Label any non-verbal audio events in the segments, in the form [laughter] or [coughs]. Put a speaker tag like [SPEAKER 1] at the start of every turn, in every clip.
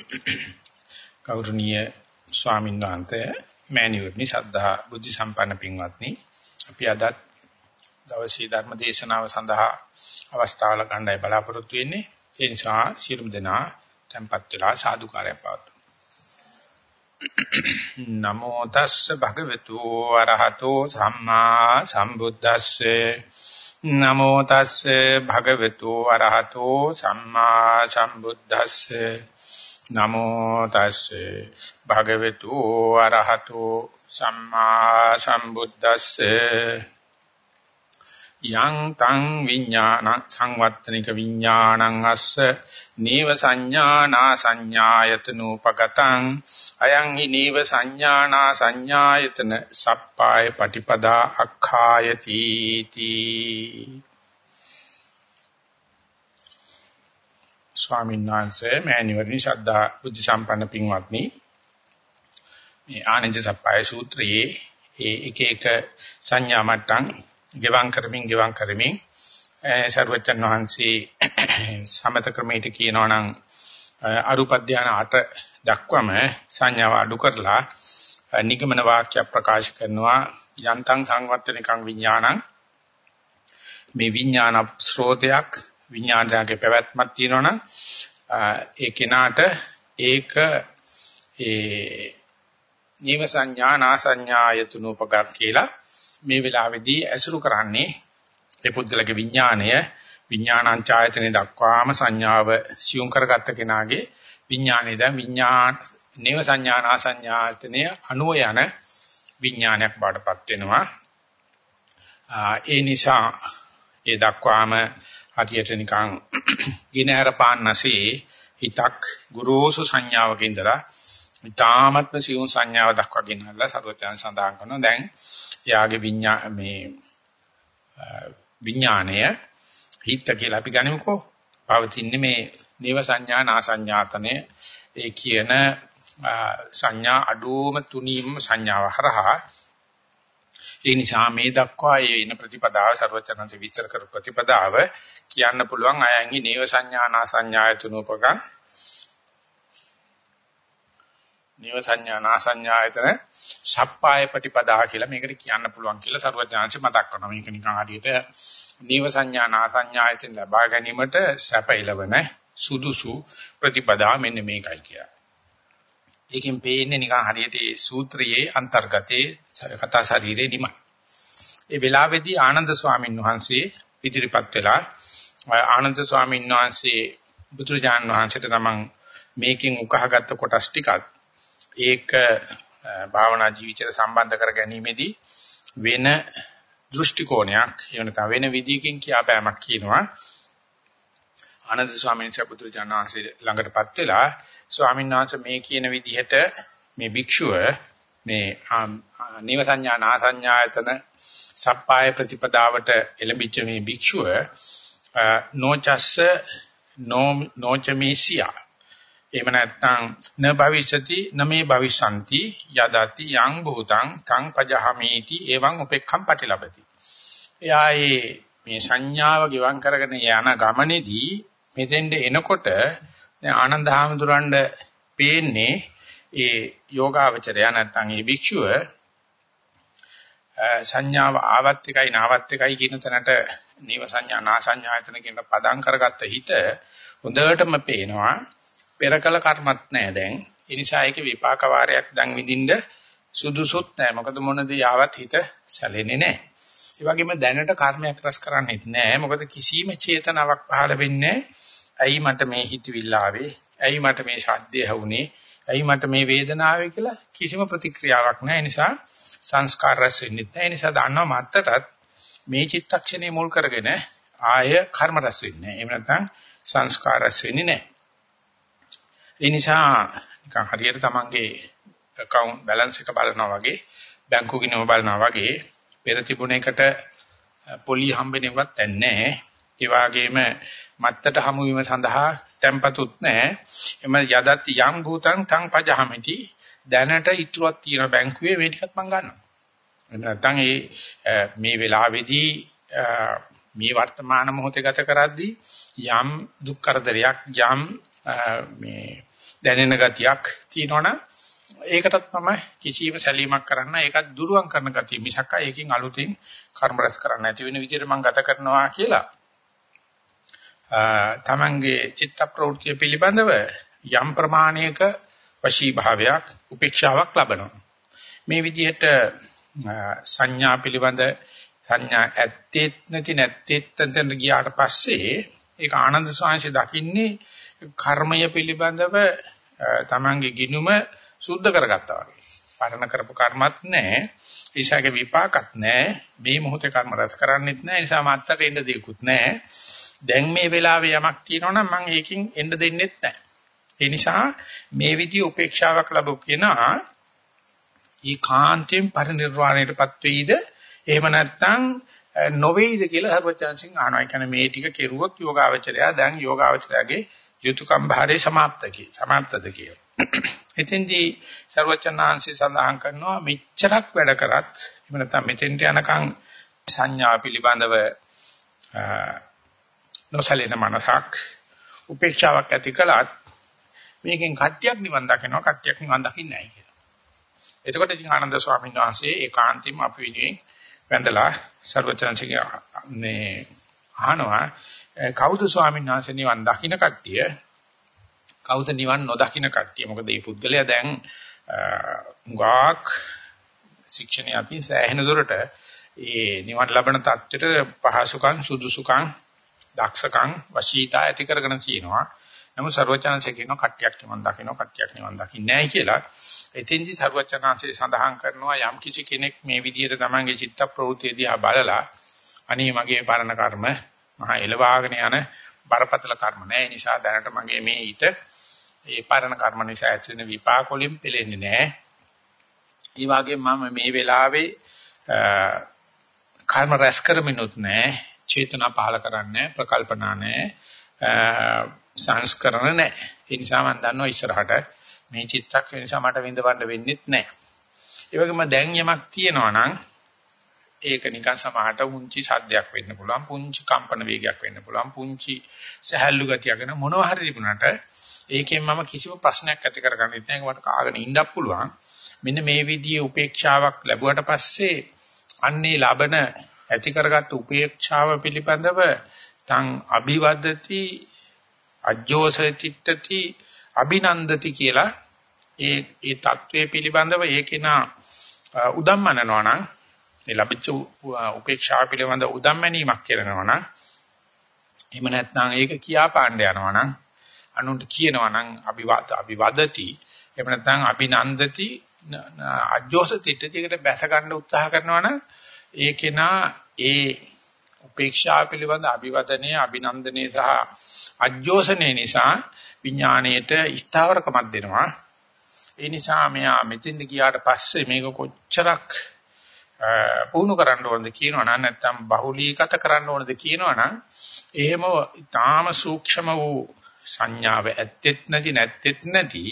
[SPEAKER 1] [coughs] ගෞරවනීය ස්වාමීන් වහන්සේ මෑණියෝනි ශ්‍රද්ධා බුද්ධ සම්පන්න පින්වත්නි අපි අද දවසේ ධර්ම දේශනාව සඳහා අවස්ථාව ගන්නයි බලාපොරොත්තු වෙන්නේ. ඒ නිසා සියලුම දෙනා tempත් වෙලා සාදුකාරය පවතුමු [coughs] නමෝ තස්ස භගවතු අරහතෝ සම්මා සම්බුද්දස්සේ. නමෝ තස්සේ භගවතු අරහතෝ සම්මා සම්බුද්දස්සේ. නමෝ තස්සේ. භගවතු අරහතෝ සම්මා සම්බුද්දස්සේ. යං තං විඥාන සංවත්තනික විඥානං අස්ස. නීව සංඥානා සංඥායතනෝපගතං අයං හි නීව සංඥානා සංඥායතන සප්පාය පටිපදා අක්ඛායති තී. ස්වාමීන් වහන්සේ මෑණිවරණි ශ්‍රද්ධා බුද්ධ සම්පන්න පින්වත්නි. මේ ආනන්ද සප්පාය සූත්‍රයේ ඒ එක එක සංඥා මට්ටම් ගෙවම් කරමින් ගෙවම් කරමින් සර්වචන් වහන්සේ සමත ක්‍රමයට කියනවා නම් අරූප ධානය 8 දක්වම සංඥාව අඩු කරලා නිගමන වාක්‍ය ප්‍රකාශ කරනවා. යන්තං සංවත්තනිකං විඥානං. මේ විඥාන ස්රෝතයක් විඥානයේ පැවැත්මක් තියෙනවනම් ඒ කෙනාට ඒක ඒ නීව සංඥා නා සංඥායතුනෝපගත කියලා මේ වෙලාවේදී ඇසුරු කරන්නේ ඒ පුද්ගලගේ විඥාණය විඥානාංචායතනෙ දක්වාම සංඥාව සියුම් කරගත්ත කෙනාගේ විඥාණය දැන් විඥාන නේව සංඥානා සංඥායතනෙ අනුව යන විඥානයක් බාටපත් වෙනවා. ඒ නිසා ඒ දක්වාම හරියට නිකන් ගිනහැර පාන්නසේ හිතක් ගුරුසු සංඥාවක ඉඳලා ඊ타මත්ම සියුම් සංඥාව දක්වා ගෙනල්ලා සරුවත්යන් සඳහන් කරනවා. දැන් එයාගේ විඤ්ඤා මේ විඥාණය හිත කියලා අපි ගනිමුකෝ. පවතින්නේ මේ නේව සංඥා නා සංඥාතනේ ඒ කියන සංඥා අඩුවම තුනීම සංඥාව හරහා ඒ නිසා මේ දක්වා එන ප්‍රතිපදාව ਸਰවචනංශ විස්තර කර ප්‍රතිපදාව කියන්න පුළුවන් අයන්හි නේව සංඥානා සංඥායතනූපකං නේව සංඥානා සංඥායතන සප්පාය ප්‍රතිපදාව කියලා මේකට කියන්න පුළුවන් කියලා ਸਰවචනංශ මතක් කරනවා. මේක නිකන් හරියට නේව සංඥානා සංඥායතන ලබා ගැනීමට සැප ඉලවන සුදුසු ප්‍රතිපදාව මෙන්න මේකයි කියලා. ඒකෙන් පේන්නේ නිකන් හරියට ඒ සූත්‍රයේ අන්තර්ගතයේ කතා ශරීරේ නිමයි. ඒ වෙලාවේදී ආනන්ද ස්වාමීන් වහන්සේ ඉදිරිපත් වෙලා ආනන්ද ස්වාමීන් වහන්සේ බුදුරජාන් වහන්සේට තමන් මේකෙන් උකහාගත්ත කොටස් ටිකක් ඒක භාවනා ජීවිතයට සම්බන්ධ කර ගැනීමේදී වෙන දෘෂ්ටි කෝණයක් එහෙම නැත්නම් වෙන විදියකින් කියාපෑමක් කියනවා ආනන්ද ස්වාමීන් වහන්සේ බුදුරජාණන් වහන්සේ ළඟටපත් වෙලා ස්වාමීන් වහන්සේ මේ කියන විදිහට මේ භික්ෂුව මේ නීව සංඥා නා සංඥායතන සප්පාය ප්‍රතිපදාවට එළඹිච්ච මේ භික්ෂුව නොචස්ස නොචමීසියා. එහෙම නැත්නම් න භවිෂති නමේ භවිෂanti යදති යං භූතං තං පජහමීති එවං උපේක්ඛම් පටිලබති. එයා මේ සංඥාව ගෙවම් කරගෙන යන ගමනේදී මෙතෙන්ට එනකොට දැන් ආනන්ද හාමුදුරන්ඩ පේන්නේ ඒ යෝගාවචරය නැත්නම් ඒ භික්ෂුව සංඥාව ආවත් එකයි නාවත් එකයි කියන තැනට නීව සංඥා නා සංඥායතන කියන පදම් කරගත්ත හිත හොඳටම පේනවා. පෙරකල කර්මත් නැහැ දැන්. ඒ නිසා ඒකේ විපාක වාරයක් දැන් විඳින්න සුදුසුත් නැහැ මොකද මොන දේ ආවත් හිත සැලෙන්නේ නැහැ ඒ වගේම දැනට කර්මයක් රැස් කරන්නේත් නැහැ මොකද කිසිම චේතනාවක් පහළ වෙන්නේ නැහැ ඇයි මට මේ හිතවිල්ල ආවේ? ඇයි මට මේ ශබ්දය ඇහුනේ? ඇයි මට මේ වේදනාව කියලා කිසිම ප්‍රතික්‍රියාවක් නැහැ. නිසා සංස්කාර රැස් වෙන්නේ නැහැ. ඒ නිසා දන්නවා මත්තටත් මේ චිත්තක්ෂණය මුල් කරගෙන ආය කර්ම රැස් වෙන්නේ නැහැ. එහෙම නැත්නම් සංස්කාර රැස් වෙන්නේ නැහැ. ඒ නිසා නිකන් හරියට තමන්ගේ account balance එක බලනවා වගේ බැංකු ගිණුම බලනවා වගේ පෙර තිබුණ එකට පොලි හම්බෙන්නේවත් නැහැ. ඒ වගේම මත්තට හමු වීම සඳහා tempatut නැහැ. එම යදත් යම් භූතං තං පජහමිති දැනට ඉතුරුවක් තියෙන බැංකුවේ මේ ටිකත් මම ගන්නවා. එහෙම නැත්නම් ඒ මේ වෙලාවේදී මේ වර්තමාන මොහොතේ ගත කරද්දී යම් දුක් කරදරයක් යම් මේ දැනෙන ගතියක් තියෙනවනම් ඒකටත් මම කිසියම් සැලීමක් කරන්න ඒකත් දුරුවන් කරන ගතිය මිසක් ඒකෙන් අලුතින් කර්ම රැස් කරන්න නැති වෙන විදිහට මම ගත කරනවා කියලා තමන්ගේ චිත්ත ප්‍රවෘත්ති පිළිබඳව යම් ප්‍රමාණයක වශී භාවයක් උපේක්ෂාවක් ලබනවා මේ විදිහට සංඥා පිළිබඳ සංඥා ඇත්තෙත් නැති නැත්තෙත් තෙන් ගියාට පස්සේ ඒක ආනන්ද සාංශය දකින්නේ කර්මය පිළිබඳව තමන්ගේ ගිනුම සුද්ධ කරගත්තා වගේ. පරණ කරපු කර්මත් නැහැ. ඊශාගේ විපාකත් නැහැ. මේ මොහොතේ කර්ම රැස් කරන්නෙත් නැහැ. ඒ නිසා මාත්තට එන්න දෙයක්වත් නැහැ. දැන් මේ වෙලාවේ යමක් තියෙනවා නම් මම ඒකෙන් එන්න දෙන්නෙත් නැහැ. ඒ නිසා මේ විදිය උපේක්ෂාවක් ලැබු කෙනා ඒ කාන්තෙන් පරිනිර්වාණයටපත් වෙයිද එහෙම නැත්නම් නොවේයිද කියලා හර්වචන්සිං ආනවා. ඒ කියන්නේ මේ ටික කෙරුවොත් යෝගාවචරයා දැන් යෝගාවචරයාගේ යුතුයකම් භාරේ સમાප්තකී સમાප්තද කියලා. [coughs] එතෙන්දී ਸਰවචනාංශي සඳහන් කරනවා මෙච්චරක් වැඩ කරත් එහෙම නැත්නම් මෙතෙන්ට යනකම් සංඥා පිළිබඳව නොසලෙන මනසක් උපේක්ෂාවක් ඇති කළත් මේකෙන් කට්ටියක් නිවන් දකිනවා කට්ටියක් නිවන් දකින්නේ නැහැ කියලා. එතකොට ඉතින් ආනන්ද ස්වාමීන් වහන්සේ ඒකාන්තයෙන්ම අපි විදිහෙන් වැඳලා සර්වචන්සික මේ අහනවා කවුද ස්වාමීන් වහන්සේ නිවන් දකින්න කට්ටිය කවුද නිවන් නොදකින්න කට්ටිය මොකද මේ පුද්ගලයා දැන් ගාක් ශික්ෂණය අතින් සෑහෙන දුරට ඒ නිවන් ලබන තත්ත්වයට පහසුකම් සුදුසුකම් දක්ෂකම් වශීතා ඇති කරගෙන තියෙනවා. නමුත් ਸਰවචනanse කියනවා කට්ටියක් නිවන් දකිනවා කට්ටියක් නිවන් දකින්නේ නැහැ කියලා. එතෙන්දී ਸਰවචනanse සඳහන් කරනවා යම් කිසි කෙනෙක් මේ විදිහට තමන්ගේ චිත්ත ප්‍රවෘත්තියදී ආ බලලා අනේ මගේ පරණ කර්ම මහා එළවාගෙන යන බරපතල කර්ම නෑ. නිසා දැනට මගේ මේ ඊට ඒ පරණ කර්ම නිසා ඇති වෙන විපාක වලින් පෙලෙන්නේ නෑ. ඒ වගේ මම මේ වෙලාවේ කර්ම රැස් කරමිනුත් නෑ. චේතනා පහල කරන්නේ ප්‍රකල්පනා නැහැ, සංස්කරණ නැහැ. ඒ නිසා මම දන්නවා ඉස්සරහට මේ චිත්තක් නිසා මට විඳවන්න වෙන්නේත් නැහැ. ඒ වගේම දැන් යමක් තියෙනවා නම් ඒක නිකන් සමහරට පුංචි සද්දයක් වෙන්න පුළුවන් පුංචි කම්පන වේගයක් වෙන්න පුළුවන් පුංචි සහැල්ලු ගතියක් වෙන මොනවා හරි තිබුණාට ඒකෙන් මම කිසිම ප්‍රශ්නයක් ඇති කරගන්නෙත් නැහැ මට කාගෙන ඉන්නත් පුළුවන් මෙන්න මේ විදිහේ උපේක්ෂාවක් ලැබුවට පස්සේ අන්නේ ලබන ඇති කරගත්තු උපේක්ෂාව පිළිබඳව තං අභිවදති අජ්ජෝසතිට්ඨති අභිනන්දති කියලා ඒ ඒ தત્ත්වයේ පිළිබඳව ඒකේනා උදම්මනනවා නම් ඒ ලැබිච්ච උපේක්ෂාව පිළිබඳ උදම්මැනීමක් කරනවා නම් එහෙම නැත්නම් ඒක කියා පාණ්ඩ යනවා නම් අනුන්ට කියනවා නම් අභිවාද අභිවදති. එහෙම නැත්නම් අභිනන්දති අජෝසතිට්ඨියකට බැස ගන්න උත්සාහ කරනවා නම් ඒකේනා ඒ උපේක්ෂාව පිළිබඳ අභිවදනයේ අභිනන්දනයේ සහ අජෝසනේ නිසා විඥාණයට ස්ථාවරකමක් දෙනවා. ඒ නිසා මෙයා මෙතෙන්ද ගියාට පස්සේ මේක කොච්චරක් පුහුණු කරන්න ඕනද කියනවනම් නැත්නම් බහුලීගත කරන්න ඕනද කියනවනම් එහෙම ඊටාම සූක්ෂම වූ සංඥාව ඇත්තෙත් නැති නැත්තෙත් නැති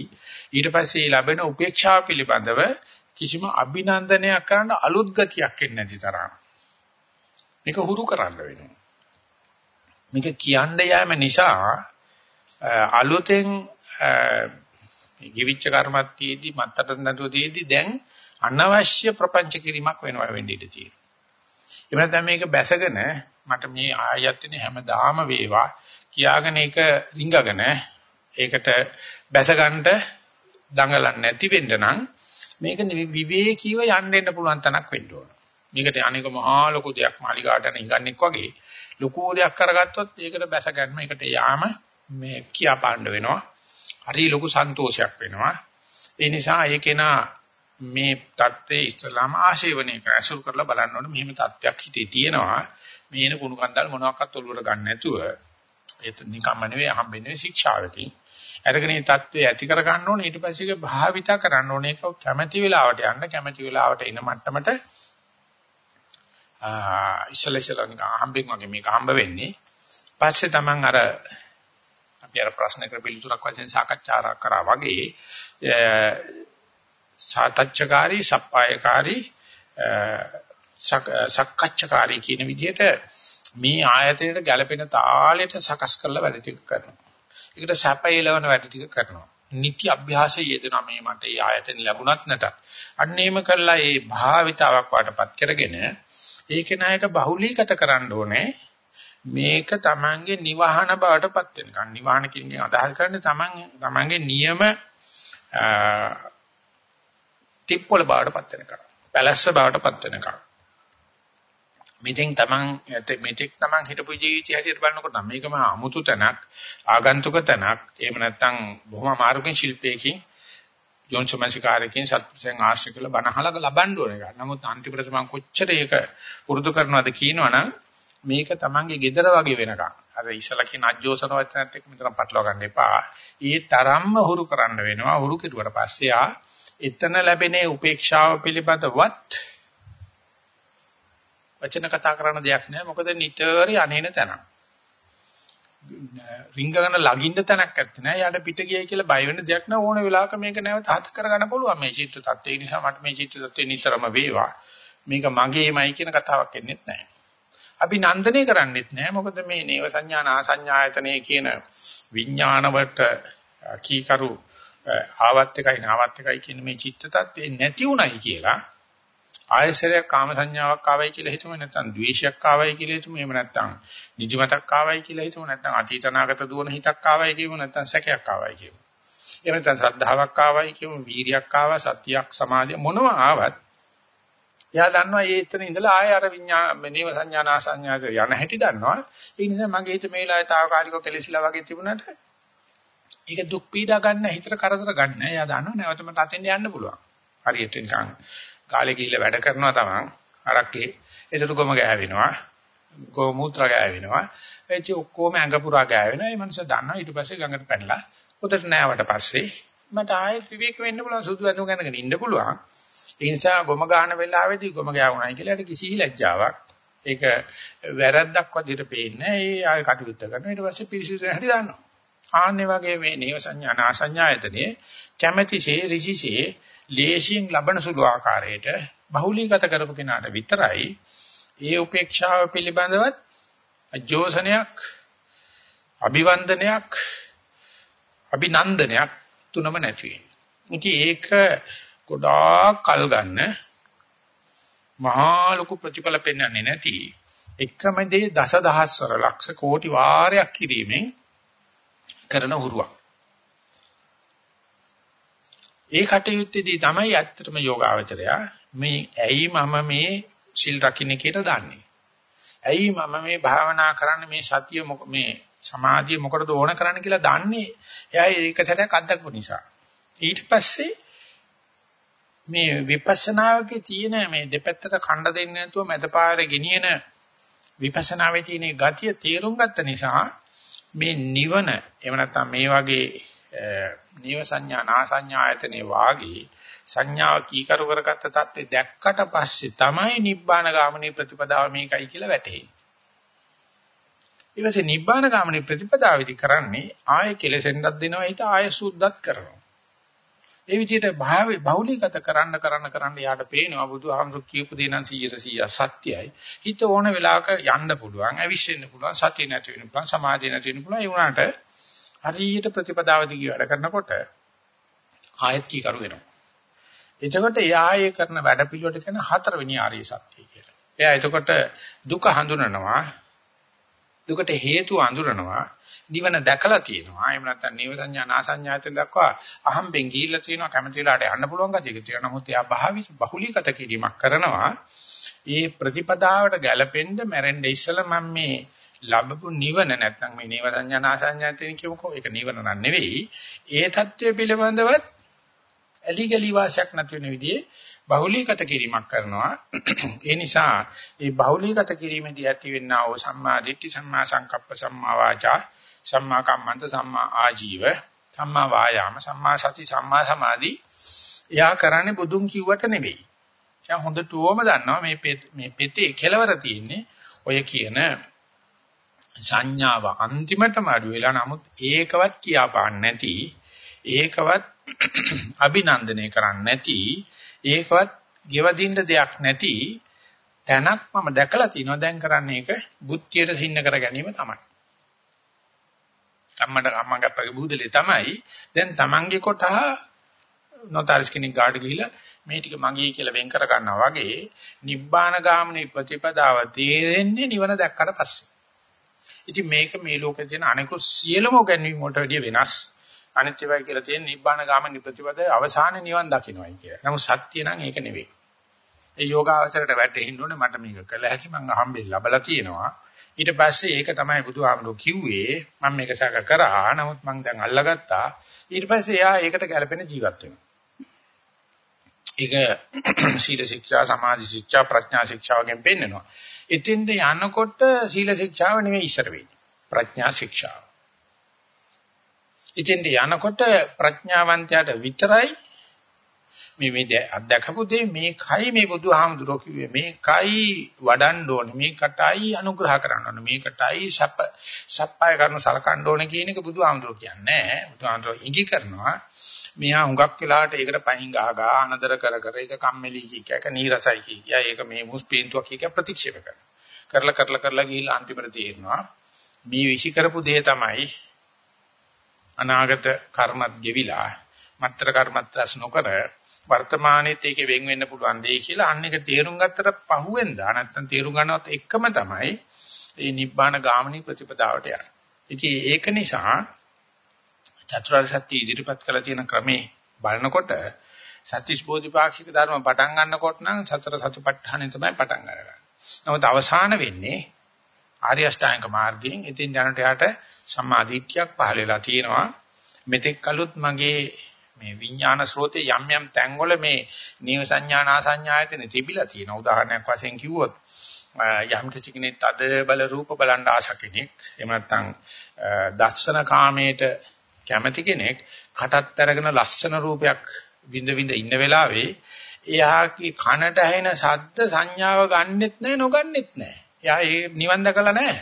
[SPEAKER 1] ඊට පස්සේ ලැබෙන උපේක්ෂාව පිළිබඳව කිසිම අභිනන්දනයක් කරන්න අලුත් ගතියක් එන්නේ නැති තරම් මේක හුරු කරන්න වෙනවා මේක කියන්න යෑම නිසා අලුතෙන් ජීවිච්ච කර්මත් තියේදී මත්තට නැතුව තියේදී දැන් අනවශ්‍ය ප්‍රපංච කිරීමක් වෙනවා වෙන්න ඉඩ තියෙනවා. එහෙම නැත්නම් මේක බැසගෙන මට මේ ආයතන හැමදාම වේවා කියාගෙන ඒක රිංගගෙන ඒකට බැසගන්න දඟලන්නේ නැති වෙන්න නම් මේක විවේකීව යන්න දෙන්න පුළුවන් තැනක් වෙන්න ඕන. මේකට අනේක මහා ලොකු දෙයක් මාලිගාට නිගන්නෙක් වගේ ලොකු දෙයක් කරගත්තොත් ඒකට බැස ගන්න ඒකට යාම මේ කියා පාණ්ඩ වෙනවා. හරි ලොකු සන්තෝෂයක් වෙනවා. ඒ නිසා ඒකේනා මේ தත්ත්වයේ ඉස්ලාම ආශේවනය කර අසුර කරලා බලන්න ඕනේ මෙහෙම தත්ත්වයක් හිතේ තියෙනවා. මේන කුණු කන්දල් මොනවාක්වත් ඔලුවට ගන්න නැතුව ඒත් නිකම්ම නෙවෙයි හම්බෙන්නේ ශික්ෂාවකින්. අරගෙන මේ தත්ත්වය ඇති කර ගන්න ඕනේ ඊට පස්සේ ඒක භාවිත කරන්න ඕනේ ඒක කැමැති වෙලාවට යන්න කැමැති වෙලාවට එන මට්ටමට ආ ඉස්සෙල්ලා නිකන් හම්බෙන් වගේ මේක හම්බ වෙන්නේ. පස්සේ Taman අර අපි අර ප්‍රශ්නකට පිළිතුරක් වශයෙන් සාකච්ඡා කරා වගේ සාතච්ඡකාරී සප්පායකාරී සක්කච්ඡකාරී කියන විදිහට මේ ආයතනයට ගැළපෙන තාලෙට සකස් කරලා වැඩ ටික කරනවා. ඒකට සැපයලවන වැඩ ටික කරනවා. නිති අභ්‍යාසය යෙදෙනවා මේ මට ඒ ආයතන ලැබුණත් නැතත්. අන්න එහෙම කළා ඒ භාවිතාවක් වඩපත් කරගෙන ඒක නායක බහුලීගත කරන්න ඕනේ. මේක Tamange නිවහන බවටපත් වෙනකන් නිවහන කියන්නේ අදහස් කරන්නේ Taman Tamange නියම තිප්පොළ බවටපත් වෙනකන්. පැලස්ස බවටපත් වෙනකන්. මෙතෙන් තමන් මෙතෙක් තමන් හිටපු ජීවිතය හැටියට බලනකොට මේකම අමුතු තැනක් ආගන්තුක තැනක් එහෙම නැත්නම් බොහොම අමාරුකින් ශිල්පයකින් යොන්සමංශකාරකෙන් සත්පුරුෂයන් ආශ්‍රය කළ බණහලක ලබන්න ඕන එක. නමුත් අන්තිමට මම කොච්චර ඒක පුරුදු කරනවද කියනවනම් මේක තමන්ගේ gedara වගේ වෙනකම්. අර ඉසලා කියන අජෝසන වචනත් එක්ක මෙතන පටලවා ගන්න එපා. ඊ තරම්ම හුරු කරන්න වෙනවා. හුරු කෙරුවට පස්සේ ආ එතන ලැබෙන උපේක්ෂාව පිළිබඳවත් වචන කතා කරන දෙයක් නෑ. මොකද නිතර යන්නේන තැනක්. රිංගගෙන ලගින්න තැනක් ඇත්තේ නෑ. යාට පිට ගියයි කියලා බය වෙන්න දෙයක් නෑ. ඕන වෙලාවක මේක නැවත හත් කරගන්න පුළුවන්. මේ චිත්ත tattve නිසා මට මේ චිත්ත tattve නිතරම වේවා. මේක මගේමයි කියන කතාවක් එන්නේත් නෑ. අපි නන්දනය කරන්නේත් නෑ. මොකද මේ නේව සංඥා නාසඤ්ඤායතනයේ කියන විඥානවට කීකරු ආවත් එකයි නාවත් එකයි කියන මේ චිත්ත tattve නැති උනායි කියලා ආයසරයක් කාම සංඥාවක් ආවයි කියලා හිතමු නැත්නම් ද්වේෂයක් ආවයි කියලා හිතමු එහෙම නැත්නම් නිදිමතක් ආවයි කියලා හිතමු නැත්නම් අතීතනාගත දුවන හිතක් ආවයි කියමු නැත්නම් සැකයක් ආවයි කියමු එහෙම නැත්නම් ශ්‍රද්ධාවක් ආවයි කියමු වීරියක් ආවා සතියක් සමාධිය මොනවා ආවත් එයා දන්නවා ඒ එතන ඉඳලා ආය අර විඤ්ඤාණ මේව සංඥානා සංඥාක යන හැටි දන්නවා ඒ නිසා මගේ හිත මේ වෙලාවේ తాවකාලිකව කෙලසිලා වගේ තිබුණාට ඒක දුක් පීඩා ගන්න හිතට කරදර ගන්න. එයා දන්නවා නැවත මට අතෙන් යන්න පුළුවන්. හරියට නිකන් කාලේ ගිහිල්ලා වැඩ කරනවා තමන් අරක්කේ එතකොට ගොම ගෑවෙනවා ගෝ මූත්‍රා ගෑවෙනවා එච්චි ඔක්කොම ඇඟ පුරා ගෑවෙනවා. ඒ මනුස්සයා දන්නවා ඊට පස්සේ ගඟට පැනලා උදේට නෑවට පස්සේ මට ආයෙත් විවේක වෙන්න පුළුවන් සුදු ඇඳුම් ගන්නගෙන ඉන්න පුළුවන්. ඒ නිසා ගොම ගන්න වෙලාවේදී ගොම ගෑවුණයි කියලා ඊට කිසි ලැජ්ජාවක් ඒක වැරද්දක් වදිට පේන්නේ ඒ ආයෙ කටයුත්ත කරනවා. ඊට පස්සේ පිරිසිදු වෙන හැටි දන්නවා. ආන්නේ වගේ මේ නේව සංඥා නාසඤ්ඤායතනේ කැමැතිසේ ඍෂිසේ ලේසියෙන් ලබන සුළු ආකාරයට බහුලීගත කරපු කෙනාට විතරයි ඒ උපේක්ෂාව පිළිබඳවත් අජෝසනයක් අභිවන්දනයක් අභිනන්දනයක් තුනම නැති වෙන්නේ. ඒක ගොඩාක් කල් ගන්න මහා ලොකු ප්‍රතිඵල පෙන්වන්නේ නැති එකම දේ දසදහස්වර ලක්ෂ කෝටි වාරයක් කිරීමෙන් කරන හුරුවක්. ඒ කටයුත්තේදී තමයි ඇත්තටම යෝගාවචරය මේ ඇයි මම මේ සිල් රකින්නේ කියලා දන්නේ. ඇයි මම මේ භාවනා කරන්නේ මේ සතිය මේ සමාධිය මොකටද ඕන කරන්න කියලා දන්නේ. එයා ඒක සැරයක් අත්දකපු නිසා. ඊට පස්සේ මේ විපස්සනාවේ තියෙන මේ දෙපැත්තට කණ්ඩ දෙන්නේ නැතුව මැදපාර ගෙනියන විපස්සනාවේ තියෙන ගතිය තේරුම් ගත්ත නිසා මේ නිවන එහෙම නැත්නම් මේ වගේ නීව සංඥා නා සංඥා ආයතනේ වාගේ සංඥාව කීකරු කරගත්ත தත්ත්වය දැක්කට පස්සේ තමයි නිබ්බාන ගාමිනී ප්‍රතිපදාව මේකයි කියලා වැටහෙන්නේ. ඊපස්සේ නිබ්බාන ගාමිනී ප්‍රතිපදාවේදී කරන්නේ ආයෙ කෙලෙසෙන්ඩක් දෙනවා ඊට ආයෙ සුද්ධත් කරනවා. ඒ විදිහට භාවයේ බහුලීගත කරන්න කරන්න කරන්න යාට පේනවා බුදුහාමුදුරු කියපු දේ නම් 100 සත්‍යයි. හිත ඕන වෙලාවක යන්න පුළුවන්, අවිශ්වෙන්න පුළුවන්, සතිය නැති වෙන්න පුළුවන්, සමාධිය නැති වෙන්න පුළුවන්. ඒ වුණාට හරියට ප්‍රතිපදාව දිගේ වැඩ කරනකොට ආයත් කී කරු වෙනවා. එතකොට එයා ඒ කරන වැඩ පිළිවෙලට කියන හතරවෙනි ආර්ය සත්‍යය කියලා. එයා එතකොට දුක හඳුනනවා. දුකට හේතු අඳුරනවා. නිවන දැකලා තියෙනවා. එහෙම නැත්නම් නේව සංඥා නාසඤ්ඤායතෙන් දක්වා අහම්බෙන් ගිහිල්ලා තියෙනවා කැමති වෙලාවට යන්න පුළුවන් ගතියක තියෙනවා. නමුත් එයා භාවි බහුලීගත කිරීමක් කරනවා. ඒ ප්‍රතිපදාවට ගැලපෙන්න මැරෙන්න ඉස්සෙල්ලා මම මේ ලැබපු නිවන නැත්නම් මේ නේව සංඥා නාසඤ්ඤායතෙන් කියමුකෝ. ඒක නිවන නන් නෙවෙයි. ඒ தත්ත්වය පිළිබඳවත් ඇලි ගලි වාසයක් නැති වෙන විදිහේ බහුලීගත කිරීමක් කරනවා. [clears throat] ඒ නිසා මේ බහුලීගත කිරීමේදී ඇතිවෙනා වූ සම්මා දිට්ඨි සම්මා සංකප්ප සම්මා වාචා සම්මා කම්මන්ත සම්මා ආජීව සම්මා වායාම සම්මා සති සම්මා සමාධි එයා කරන්නේ බුදුන් කිව්වට නෙවෙයි. දැන් හොඳටම දන්නවා මේ මේ පෙතේ කෙලවර තියෙන්නේ ඔය කියන සංඥාව අන්තිමටම අඩු වෙලා නමුත් ඒකවත් කියාපාන්න නැති ඒකවත් [clears throat] අභිනන්දනය කරන්නේ නැති ඒකවත් ගෙවදින්න දෙයක් නැති තැනක් මම දැකලා තිනවා දැන් කරන්නේ ඒක බුද්ධියට සින්න කර ගැනීම තමයි. අම්මට අම්මා ගත්තගේ බුදලේ තමයි. දැන් Tamange කොටහ නොතාරිස් කෙනෙක් ගාඩ ගිහිලා මේ ටික මගේ කියලා වෙන් කර ගන්නවා වගේ නිබ්බාන ගාමිනී ප්‍රතිපදාව තේරෙන්නේ නිවන දැක්කට පස්සේ. ඉතින් මේක මේ ලෝකේ තියෙන අනිකුත් සියලුම ගැන්වීම් වලට වැඩිය වෙනස්. අනිත්‍යවයි කියලා තියෙන නිබ්බාන ගාමිනී ප්‍රතිපදාවේ අවසාන නිවන් දකින්නයි කියලා. නමුත් සත්‍ය නම් ඒක නෙවෙයි. ඒ යෝගාවචරයට වැටෙන්න ඕනේ මට මේක කළ හැකි මං අහම්බෙන් ලබලා තියෙනවා. ඊට පස්සේ ඒක තමයි බුදුහාමුදුරු කිව්වේ මම මේක සාක කරා නමුත් මං දැන් අල්ලගත්තා. ඊට පස්සේ එයා ඒකට ගැළපෙන ජීවත් වෙනවා. ඒක [clears throat] සීල ශික්ෂා සමාධි ශික්ෂා ප්‍රඥා ශික්ෂා වගේ පෙන්නනවා. ඉතින්ද යනකොට සීල ශික්ෂාව නෙමෙයි ඉස්සර වෙන්නේ. ප්‍රඥා ශික්ෂාව. ඉතින්ද යනකොට ප්‍රඥාවන්තයාට විතරයි මේ මේ අත්දකපු දේ මේකයි මේ බුදුහාමුදුරුවෝ කිව්වේ. මේකයි වඩන්න ඕනේ. මේකටයි අනුග්‍රහ කරන්න ඕනේ. මේකටයි සප සප්පාය කරන සලකන්න ඕනේ කියන එක බුදුහාමුදුරුවෝ කියන්නේ. නැහැ බුදුහාමුදුරුවෝ ඉඟි කරනවා. මෙහා හුඟක් වෙලාවට ඒකට පහින් ගහ ගහ අනදර කර කර ඒක කම්මැලි කිය එක නීරසයි කිය ඒක මේ මුස්පීන්තුවක් කිය ප්‍රතික්ෂේප කරනවා කරලා කරලා කරලා ගිහිල්ලා අන්තිමට තේරෙනවා මේ විශ් කරපු දේ තමයි අනාගත කර්මත් ගෙවිලා මත්තර කර්මත් රැස් නොකර වර්තමානයේත් ඒකේ වෙන් වෙන්න පුළුවන් දෙයි කියලා අන්න එක තේරුම් ගත්තට පහුවෙන්දා නැත්තම් තේරුම් ගන්නවත් එකම තමයි මේ නිබ්බාන ගාමිනී ප්‍රතිපදාවට යන්නේ. ඉතින් ඒක නිසා චතුරාර්ය සත්‍ය ඉදිරිපත් කළ තියෙන ක්‍රමේ බලනකොට සත්‍විස් බෝධිපාක්ෂික ධර්ම පටන් ගන්නකොට නම් සතර සතිපට්ඨානෙ තමයි පටන් ගන්නේ. නමුත් අවසාන වෙන්නේ ආර්ය අෂ්ටාංග මාර්ගයෙන් ඉතින් යනට යට සම්මාදිට්ඨියක් පහළ වෙලා තියෙනවා. මෙතෙක් කලොත් මගේ මේ විඥාන ස්රෝතේ යම් යම් තැන්වල මේ නීව සංඥානා සංඥායතන තිබිලා තියෙන උදාහරණයක් වශයෙන් කිව්වොත් යම් කිසි කෙනෙක් අද බල රූප බලන්න ආශ කෙනෙක් එහෙම නැත්නම් දස්සන කාමයට කැමති කෙනෙක් කටත් අරගෙන ලස්සන රූපයක් විඳ විඳ ඉන්න වෙලාවේ එයාගේ කනට ඇහෙන ශබ්ද සංඥාව ගන්නෙත් නැහැ නොගන්නෙත් නැහැ. එයා ඒ නිවන් දැකලා නැහැ.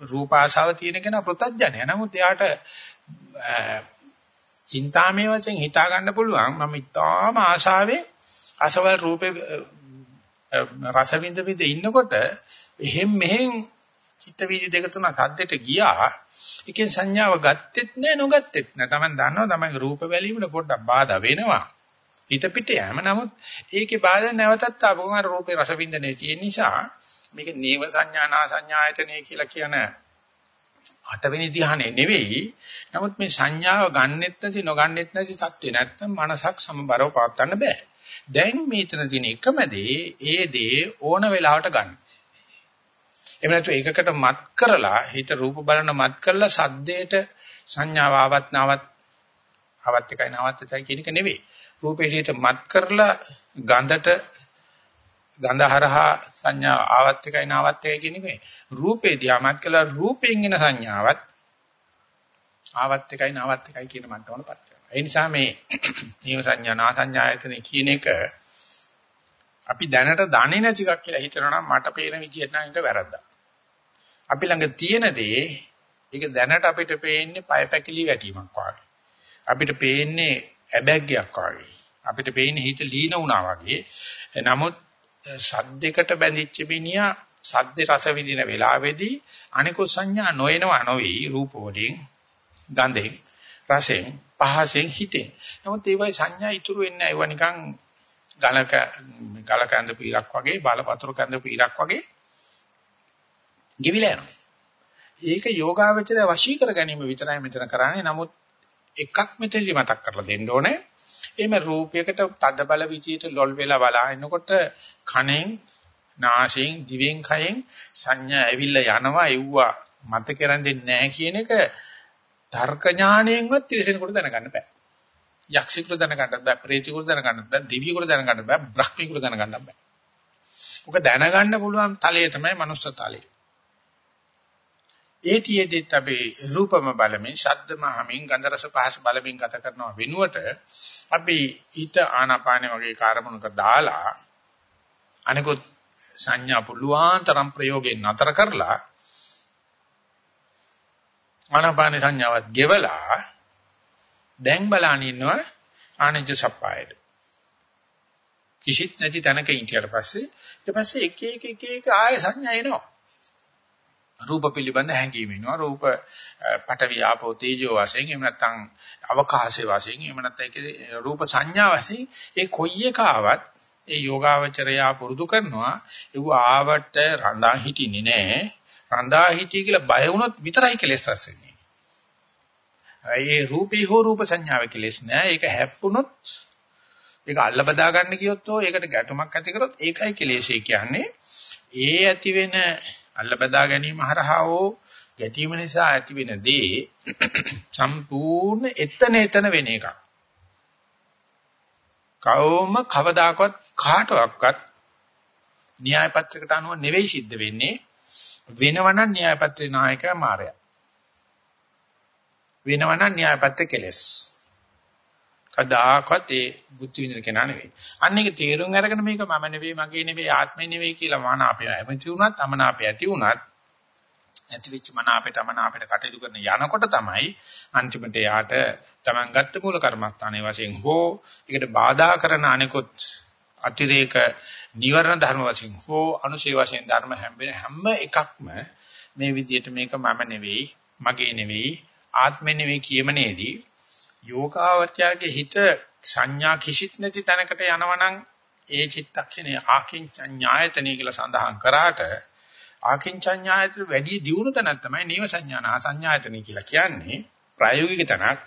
[SPEAKER 1] රූප ආශාව තියෙන කෙනා ප්‍රත්‍යඥය. නමුත් එයාට චින්තාමය වශයෙන් හිතා ගන්න පුළුවන් මම ඉතාම ආශාවෙන් අසවල් රූපේ රස විඳ විඳ ඉන්නකොට එහෙම් මෙහෙන් චිත්ත වීදි දෙක තුන සද්දෙට ගියා එකෙන් සංඥාව ගත්තෙත් නෑ නොගත්තෙත් නෑ Taman දන්නවා Taman රූප බැලීමට පොඩ්ඩක් බාධා වෙනවා හිත පිට යෑම නමුත් ඒකේ බාධා නැවතත් ආපුවම අර රූපේ රස විඳින්නේ තියෙන නිසා මේක නේව සංඥානා සංඥායතනෙ කියලා කියන අටවෙනි ධ්‍යානෙ නෙවෙයි. නමුත් මේ සංඥාව ගන්නෙත් නැති නොගන්නෙත් නැති தත්ත්වේ නැත්තම් මනසක් සමබරව පවත්වන්න බෑ. දැන් මේතන තියෙන එකම දේ ඒ දේ ඕන වෙලාවට ගන්න. එහෙම නැත්නම් ඒකකට මත් කරලා හිත රූප බලන මත් කරලා සද්දේට සංඥාව ආවත් නැවත් ආවත් එකයි නැවත් එකයි කියන එක නෙවෙයි. රූපේ හිත මත් කරලා ගඳට ගඳ හරහා සංඥා ආවත් එකයි නාවත් එකයි කියන එක රූපේ දිහාමත් කළා රූපයෙන් එන සංඥාවත් ආවත් එකයි නාවත් එකයි කියන මට්ටමකටපත් වෙනවා. ඒ නිසා මේ නියම සංඥා නා සංඥායතන කියන එක අපි දැනට දන්නේ නැති එකක් කියලා හිතනවා නම් මට පේන විදිහට නම් ඒක වැරද්දක්. අපි ළඟ තියෙන දේ ඒක දැනට අපිට පේන්නේ පය පැකිලි වැටීමක් වගේ. අපිට පේන්නේ ඇබැග්ගයක් වගේ. අපිට පේන්නේ හිත ලීන වුණා වගේ. නමුත් සද්දයකට බැඳිච්ච මිනිහා සද්ද රස විඳින වෙලාවේදී අනිකුත් සංඥා නොයනවා නොවේ රූප වලින් ගන්ධෙන් රසෙන් පහසෙන් හිතෙන්. නමුත් ඒවයි සංඥා ඉතුරු වෙන්නේ නැහැ. ඒවා නිකන් ගලක ගලක ඇඳපු ඉරක් වගේ බල වතුර කැඳපු ඉරක් වගේ ගිවිලා යනවා. ඒක යෝගාවචරය වශී කර ගැනීම විතරයි මෙතන කරන්නේ. නමුත් එකක් මෙතනදි මතක් කරලා දෙන්න ඕනේ. එහෙම රූපයකට තද බල විචිත ලොල් වෙලා බලනකොට කනෙන් නාසයෙන් දිවෙන් කයෙන් සංඥා ඇවිල්ලා යනවා එව්වා මතක රැඳෙන්නේ නැහැ කියන එක තර්ක ඥාණයෙන්වත් තිරසෙනෙකුට දැනගන්න බෑ. යක්ෂයෙකුට දැනගන්නත් බෑ, ප්‍රේතයෙකුට දැනගන්නත් බෑ, දිව්‍යෙකුට දැනගන්නත් බෑ, බ්‍රහ්මියෙකුට දැනගන්නත් බෑ. ඔක දැනගන්න පුළුවන් තලය තමයි මනුස්ස තලය. ඒතියෙදිත් අපි රූපම බලමින්, ශබ්දම අහමින්, ගන්ධ රස පහස බලමින් ගත කරනවා වෙනුවට අපි ඊට ආනාපාන වගේ කාර්මණක දාලා අනිකුත් සංඥා පුළුවන් තරම් ප්‍රයෝගයෙන් නතර කරලා ආනාපාන සංඥාවත් ගෙවලා දැන් බලන ඉන්නවා ආනජ සප්පායද කිසිත් නැති තැනක ඉඳියට පස්සේ ඊට පස්සේ එක එක එක එක ආය සංඥා එනවා. රූප පිළිබඳ හැඟීම එනවා. රූප පඨවි ආපෝ තේජෝ වශයෙන් එහෙම නැත්නම් අවකාශයේ වශයෙන් එහෙම නැත්නම් ඒකේ රූප සංඥා වශයෙන් ඒ කොයි එක ආවත් ඒ යෝගාවචරයා පුරුදු කරනවා ඒව ආවට රඳා හිටින්නේ නැහැ. රඳා හිටිය කියලා බය වුණොත් විතරයි කෙලෙස් රැස් වෙන්නේ. ඒ රූපී හෝ රූප සංඥාව කෙලෙස් නෑ. ඒක හැප්පුණොත් ඒක අල්ල බදා ගන්න කියොත් හෝ ඒකට ගැටුමක් ඇති කරොත් ඒකයි කෙලෙස්යි කියන්නේ. ඒ ඇති වෙන අල්ල බදා ගැනීම හරහා හෝ ගැටීම නිසා ඇති වෙන දේ [clears throat] සම්පූර්ණ එතන එතන වෙන එකක්. කවම කවදාකවත් කාටවත් න්‍යාය පත්‍රයකට අනුව නෙවෙයි සිද්ධ වෙන්නේ. වෙනවනම් න්‍යාය පත්‍රේ නායකයා මාරයා. වෙනවනම් න්‍යාය පත්‍රේ කෙලස්. කදාකවත් ඒ බුද්ධ විඳින කෙනා නෙවෙයි. අන්න ඒක තේරුම් අරගෙන මේක මම නෙවෙයි මගේ නෙවෙයි ආත්මෙ නෙවෙයි කියලා මන අපේ ඇමති වුණත් අමන අපේ ඇති වුණත් ඇති වෙච්ච මන අපිට අමන අපිට කටයුතු කරන යනකොට තමයි අන්තිමට යාට Taman ගත්ත මූල කර්මස්ථානයේ වශයෙන් හෝ ඒකට බාධා කරන අනිකුත් අතිරේක නිවර්ණ ධර්ම වශයෙන් හෝ අනුශේ වශයෙන් ධර්ම හැම්බෙන හැම එකක්ම මේ විදිහට මේක මම නෙවෙයි මගේ නෙවෙයි ආත්මෙ නෙවෙයි කියමනේදී යෝගාවචරයේ හිත සංඥා කිසිත් නැති තැනකට යනවනම් ඒ චිත්තක්ෂණේ ආකින්චඤ්ඤායතනෙ කියලා සඳහන් කරාට ආකින්චඤ්ඤායතන වැඩි දියුණු තැනක් තමයි නීව සංඥානා සංඥායතනෙ කියලා කියන්නේ ප්‍රායෝගික තැනක්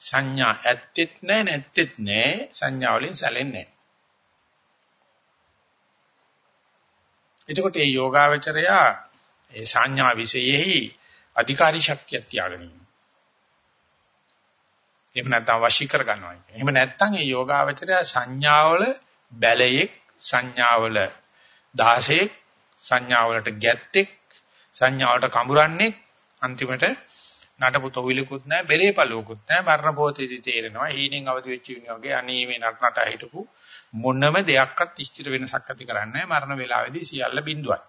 [SPEAKER 1] සංඥා ඇත්තෙත් නැහැ නැත්තෙත් නැහැ සංඥා වලින් සැලෙන්නේ එතකොට මේ යෝගාවචරයා ඒ සංඥා විශේෂෙහි අධිකාරී ශක්තියක් තියාගෙන ඉන්නවා. එහෙම නැත්නම් වශී කර ගන්නවා. එහෙම නැත්නම් මේ යෝගාවචරය සංඥාවල බැලයෙක් සංඥාවල 16ක් සංඥාවලට ගැත්තෙක් සංඥාවලට කඹරන්නේ අන්තිමට නටපු තොවිලකුත් නැහැ බෙරේ පළුවකුත් නැහැ මරණ පොතේදී තේරෙනවා හීනෙන් අවදි වෙච්ච විදිහ වගේ අනී මේ නටනට හිටපු මොනම දෙයක්වත් ස්ථිර වෙනසක් ඇති කරන්නේ මරණ වේලාවේදී සියල්ල බිඳුවයි.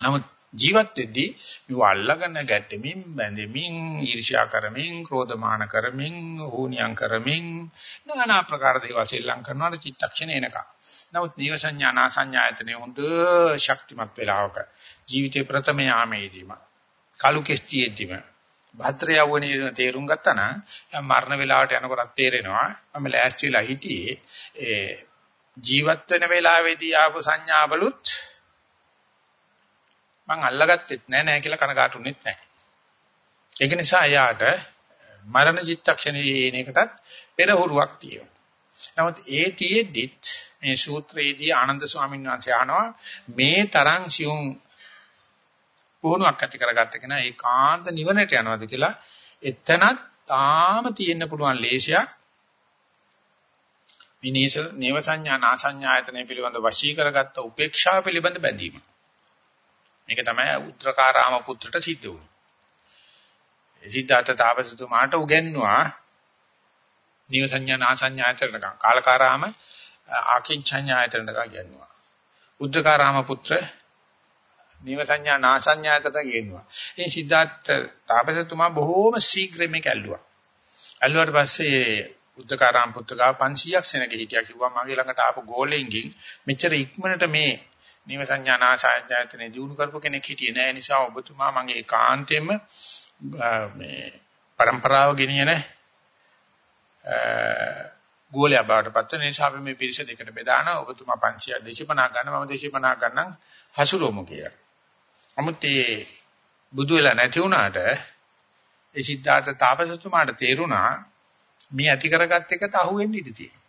[SPEAKER 1] නමුත් ජීවත් වෙද්දී මෙව අල්ලගෙන ගැටෙමින් බැඳෙමින් ඊර්ෂ්‍යා කරමින් ක්‍රෝධමාන කරමින් හෝනියම් කරමින් নানা ආකාර දේවල් ශ්‍රී ලංකනවල චිත්තක්ෂණ එනකම්. නමුත් නීව සංඥා නා සංඥායතනේ හොඳ ශක්තිමත් වෙලාවක ජීවිතේ ප්‍රථම යාමේදීම කලු කෙස්ටියෙදිම භද්‍ර යවුණේ තේරුම් ගත්තා නම් මරණ වේලාවට යනකොට තේරෙනවා මම ලෑස්ති වෙලා හිටියේ ඒ ජීවත් වෙන වෙලාවේදී ආපු සංඥාවලුත් මං අල්ලගත්තෙත් නෑ නෑ කියලා කනගාටුනෙත් නෑ. ඒක නිසා යාට මරණ චිත්තක්ෂණයේ එන එකටත් පෙරහුරුවක් තියෙනවා. නමුත් ඒ තියේදිත් මේ සූත්‍රයේදී ආනන්ද ස්වාමීන් වහන්සේ අහනවා මේ තරම් සියුම් පුහුණුවක් ඇති කරගත්ත කෙනා ඒකාන්ත නිවනට යනවාද කියලා එතනත් තාම තියෙන්න පුළුවන් ලේසියක්. විනීස නේව සංඥා නා සංඥායතනෙ පිළිබඳ වශී කරගත්ත උපේක්ෂාව පිළිබඳ බැඳීම. මේක තමයි උත්‍රකාරාම පුත්‍රට සිද්ධ වුනේ. සිද්ධාර්ථ තාපසතුමාට උගන්වුවා නේව සංඥා නා සංඥායතනක කාලකාරාම ආකින්චඤ්ඤායතනක කියනවා. උද්දකාරාම පුත්‍ර නීව සංඥා නාසඤ්ඤාතට ගේනවා. ඉතින් සිද්ධාර්ථ තාපසතුමා බොහෝම ශීඝ්‍රයෙන් මේක ඇල්ලුවා. ඇල්ලුවාට පස්සේ උද්දකාරාම පුත්‍රගා 500ක් සෙනග හිටියා කිව්වා මගේ ළඟට ආපු ගෝලෙන්ගෙන් මෙච්චර ඉක්මනට මේ නීව සංඥා නාසඤ්ඤාතනේ දිනු කරපු කෙනෙක් හිටියේ නෑ නිසා ඔබතුමා මගේ ඒකාන්තයෙන්ම මේ પરම්පරාව ගෙනියන ගෝලයා බවට පත් වෙන නිසා අපි මේ පිරිස දෙකට බෙදාන ඔබතුමා 500 250 ගන්න මම 250 ගන්නම් හසුරුවමු කියලා. නමුත් ඒ බුදු වෙලා නැති වුණාට ඒ සිද්ධාර්ථ තාපසතුමාට තේරුණා මේ ඇති කරගත් එකට අහු වෙන්න ඉඩ තියෙනවා.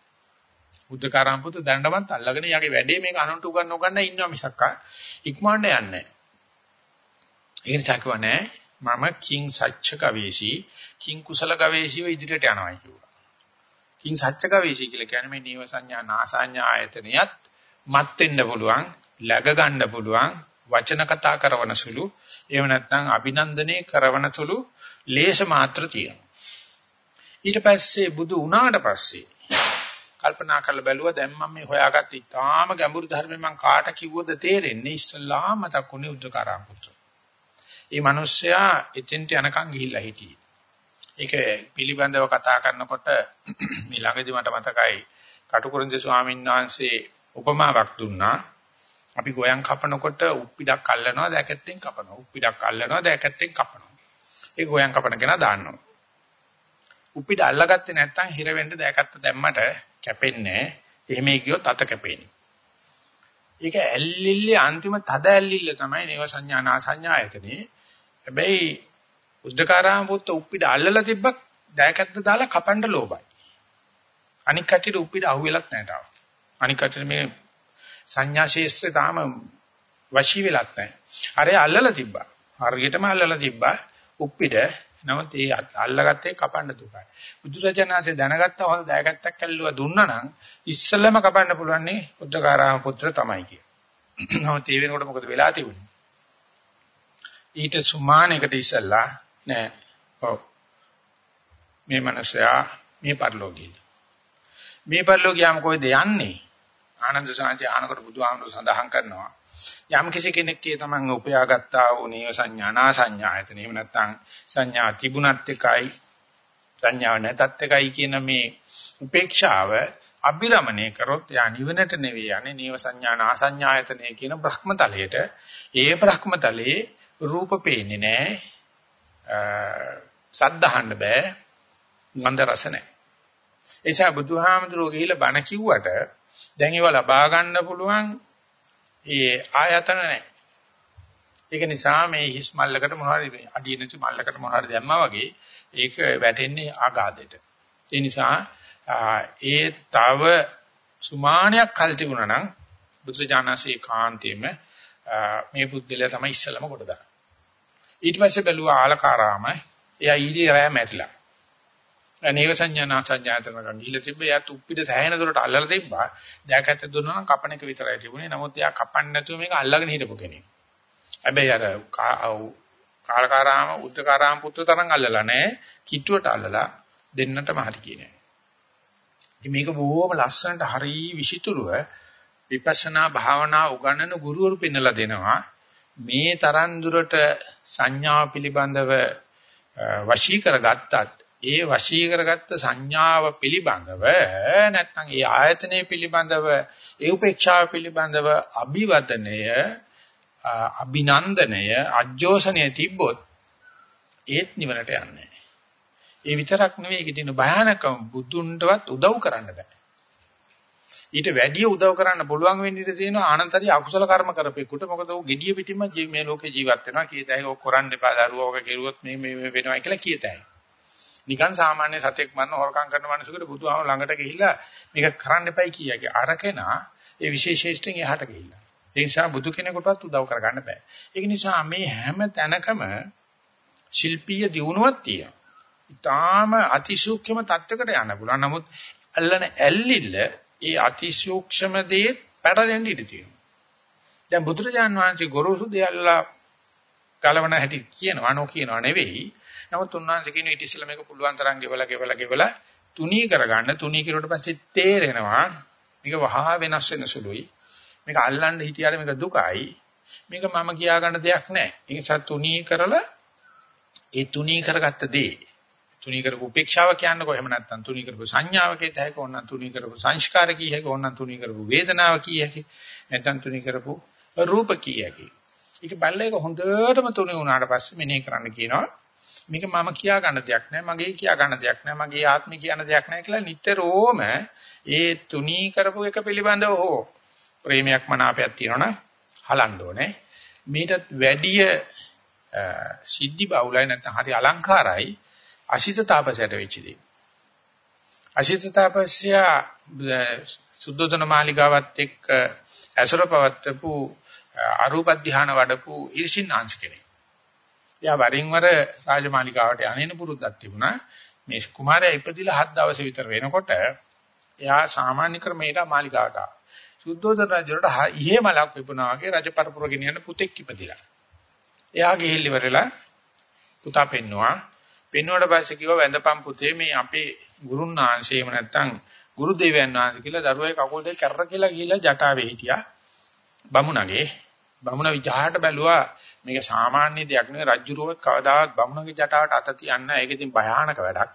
[SPEAKER 1] බුද්ධකාරම් පුතු දණ්ඩමත් අල්ලගෙන යගේ වැඩේ මේක අනුන්ට උගන්ව ගන්න ඉන්නවා මිසක් ඉක්මවන්න යන්නේ නැහැ. ඒ නිසා කියවනේ මම කිං සච්ච කවේෂී කිං කුසල කවේෂීව ඉදිරියට යනවා කිව්වා. කිං සච්ච කවේෂී කියලා කියන්නේ මේ නීව සංඥා නාසඤ්ඤා ආයතනියත් මත් වෙන්න පුළුවන්, läග ගන්න පුළුවන්, වචන කතා කරන සුළු එහෙම නැත්නම් අභිනන්දනයේ කරන සුළු ලේෂ මාත්‍ර තියෙනවා. ඊට පස්සේ බුදු වුණාට පස්සේ කල්පනා කරලා බැලුවා දැන් මම මේ හොයාගත්ත ඉතාම ගැඹුරු ධර්මෙ මම කාට කිව්වද තේරෙන්නේ ඉස්සල්ලාම මතකුනේ උද්දකාරාම පුත්‍ර. මේ මිනිස්සයා එතෙන්ට යනකම් ගිහිල්ලා හිටියේ. ඒක පිළිබඳව කතා කරනකොට [clears throat] මේ ළඟදි මට මතකයි කටුකුරුන්දේ ස්වාමීන් වහන්සේ උපමාවක් දුන්නා. අපි ගෝයන් කපනකොට උප්පිඩක් අල්ලනවා දැකැත්තෙන් කපනවා. උප්පිඩක් අල්ලනවා දැකැත්තෙන් කපනවා. ඒ ගෝයන් කපන කෙනා දාන්නවා. උප්පිඩ අල්ලගත්තේ නැත්නම් හිර වෙන්න දැකැත්ත දැම්මට කැපෙන්නේ නැහැ. එහෙම ගියොත් අත කැපෙන්නේ. ඒක ඇල්ලිල්ලේ අන්තිම තද ඇල්ලිල්ල තමයි නේව සංඥා නා සංඥායතනේ. හැබැයි උද්දකාරාම පුත්ත උප්පිඩ අල්ලලා තිබ්බක් දැකැත්ත දාලා කපන්න ලෝබයි. අනික් කටියට උප්පිඩ අහුවෙලත් නැහැ තාම. අනික් කටියට මේ සංඥා ශේස්ත්‍රය තාම වශී වෙලත් නැහැ. අරේ අල්ලලා තිබ්බා. හරියටම අල්ලලා තිබ්බා උප්පිඩ. නමුත් ඒ අල්ලගත්තේ කපන්න දුකයි. බුදුරජාණන්සේ දැනගත්තා හොඳ දැයගත්තක් ඇල්ලුවා දුන්නා නම් ඉස්සෙල්ලම කපන්න පුළුවන් නේ උද්දකාරාම පුත්‍ර තමයි කිය. නමුත් ඒ වෙනකොට මොකද වෙලා තිබුණේ? ඊට සුමානයකට ඉස්සෙල්ලා නෑ. ඔව්. මේ මනසයා මේ පරිලෝකීය. මේ පරිලෝකියාම කොයිද යන්නේ? ආනන්ද සාන්ති ආනකට බුදුහාමුදුර සඳහන් කරනවා. යම් කිසි කෙනෙක්ගේ තමන් උපයාගත්තා වූ නේව සංඥා නා සංඥායතන එහෙම නැත්නම් සංඥා තිබුණත් එකයි සංඥාව නැතත් එකයි කියන මේ උපේක්ෂාව අභිරමණය කරොත් යා නිවනට නෙවෙයි යන්නේ නේව සංඥා නා සංඥායතනය කියන බ්‍රහ්මතලයට. ඒ බ්‍රහ්මතලයේ රූප පේන්නේ නැහැ සද්දහන්න බෑ. ගන්ධ රස නැහැ එසා බුදුහාමුදුරුවෝ ගිහිල්ලා බණ කිව්වට දැන් ඒවා ලබා ගන්න පුළුවන් ඒ ආයතන නැහැ. ඒක නිසා මේ හිස් මල්ලකට මොනවාරි අඩිය නැති මල්ලකට මොනවාරි දැම්මා වගේ ඒක වැටෙන්නේ ආගාදෙට. ඒ නිසා ඒ තව සුමානයක් කල් තිබුණා නම් බුදුජානසී කාන්තේම මේ බුද්ධලයා තමයි ඉස්සලම කොට දාන්නේ. ඊට පස්සේ බැලුවා ආලකාරාම එයා ඊදී රෑ මැරිලා. නේව සංඥා සංඥාතන ගිහිල්ලා තිබ්බ එයාත් උප්පිට සෑහෙන දුරට අල්ලලා තිබ්බා. දැකත් දුන්නා නම් කපන එක විතරයි තිබුණේ. නමුත් එයා කපන්නේ නැතුව මේක අල්ලගෙන හිටපු කෙනෙක්. හැබැයි අර කාලකාරාම උද්දකාරාම පුත්‍ර තරම් අල්ලලා නැහැ. කිට්ටුවට අල්ලලා දෙන්නටම හරි කියන්නේ. ඉතින් මේක බොහොම ලස්සනට හරි විචිතුරුව විපස්සනා භාවනා උගන්වන ගුරුවරු පෙන්වලා දෙනවා. මේ තරම් දුරට සංඥා පිළිබඳව වශී කරගත්තත් ඒ වශී කරගත්ත සංඥාව පිළිබඳව නැත්නම් ඒ ආයතනය පිළිබඳව ඒ උපේක්ෂාව පිළිබඳව අභිවදනය අභිනන්දනය අජෝසනය තිබ්බොත් ඒත් නිවනට යන්නේ ඒ විතරක් නෙවෙයි ඒකේ තියෙන භයානකම බුදුන්ටවත් උදව් කරන්න බෑ. ඊට වැඩිය උදව් කරන්න පුළුවන් වෙන්න ඉඩ තියෙනවා ආනන්තරී අකුසල කර්ම කරපෙකුට මොකද ਉਹ gediya පිටින්ම මේ ලෝකේ ජීවත් වෙනවා. කීයතයි ඔක් කරන්න එපා දරුවෝක කෙරුවොත් මේ මේ වෙනවා කියලා කීයතයි නිකන් සාමාන්‍ය සතෙක් මරන හොරකම් කරන මිනිසෙකුට බුදුහාම ළඟට ගිහිල්ලා මේක කරන්න එපයි කියයි. අරකෙනා ඒ විශේෂයෙන් එහාට ගිහිල්ලා. ඒ නිසා බුදු කෙනෙකුටවත් උදව් කරගන්න බෑ. ඒක නිසා මේ හැම තැනකම ශිල්පීය දියුණුවක් තියෙනවා. ඊටාම අතිසූක්ෂම තත්වයකට යන්න පුළුවන්. නමුත් අල්ලන ඇල්ලිල්ල ඒ අතිසූක්ෂම දේ පැටලෙන්න ඉඩ තියෙනවා. දැන් බුදුරජාන් වහන්සේ ගොරෝසු දෙයල්ලා කලවණ හැටි කියනවා නෝ කියනවා නෙවෙයි නමුත් උන්වහන්සේ කියන ඊට ඉස්සෙල්ලා මේක පුළුවන් තරම් ගෙවලා ගෙවලා ගෙවලා තුනී කරගන්න තුනී කිරුවට පස්සේ තේරෙනවා මේක වහා වෙනස් වෙන සුළුයි. මේක අල්ලන්න හිටියාට මේක දුකයි. මේක මම කියා ගන්න දෙයක් නැහැ. ඒ නිසා තුනී කරලා ඒ තුනී කරගත්ත දේ තුනී කරපු උපේක්ෂාව කියන්නකෝ එහෙම නැත්නම් තුනී කරපු සංඥාව කියත හැකි ඕනනම් තුනී කරපු සංස්කාර කිය හැකි ඕනනම් තුනී කරපු වේදනාව කිය හැකි නැත්නම් තුනී කරපු රූප කිය හැකි. ඒක බල්ල එක හොඳටම තුනී වුණාට පස්සේ මෙනෙහි කරන්න කියනවා මේක මම කියා ගන්න දෙයක් නෑ මගේ කියා ගන්න දෙයක් නෑ මගේ ආත්මය කියන දෙයක් නෑ කියලා නිතරම ඒ තුනී කරපු එක පිළිබඳව හෝ ප්‍රේමයක් මනාපයක් තියෙනවනම් හලන්න ඕනේ මේකටත් වැඩිය සිද්ධි බහුලයි නැත්නම් හරි අලංකාරයි අසිත තාපසයට වෙච්ච දේ. අසිත තාපසය සුද්ධෝදන මාලිගාවත් එක්ක ඇසුර පවත්වපු අරූප ධානය වඩපු ඊර්ෂින්නාංශ කෙනෙක්. එයා වරින් වර රාජමාලිගාවට යන්නේන පුරුද්දක් තිබුණා. මේ කුමාරයා ඉපදිලා හත් දවස් විතර වෙනකොට එයා සාමාන්‍ය ක්‍රමයට මාලිගාවට ආවා. සුද්ධෝදන රජුට ඉහේ මලක් විපුණා වගේ රජ පරපුර ගෙනියන්න පුතෙක් ඉපදිලා. එයා ගිහිල්ලි වරලා පුතා පෙන්නවා. පෙන්වුවට පස්සේ කිව්වා වැඳපම් පුතේ මේ අපේ ගුරුන්නාංශේ එහෙම නැත්නම් ගුරු දෙවියන් වහන්සේ කියලා දරුවයි කකුල් දෙක කැරර කියලා ගිහිල්ලා ජටාවේ හිටියා. බමුණගේ බමුණ විජහාට බැලුවා මේක සාමාන්‍ය දෙයක් නෙවෙයි රජ්ජුරුවත් කවදාවත් බමුණගේ ජටාවට අත තියන්න ඒක ඉතින් භයානක වැඩක්.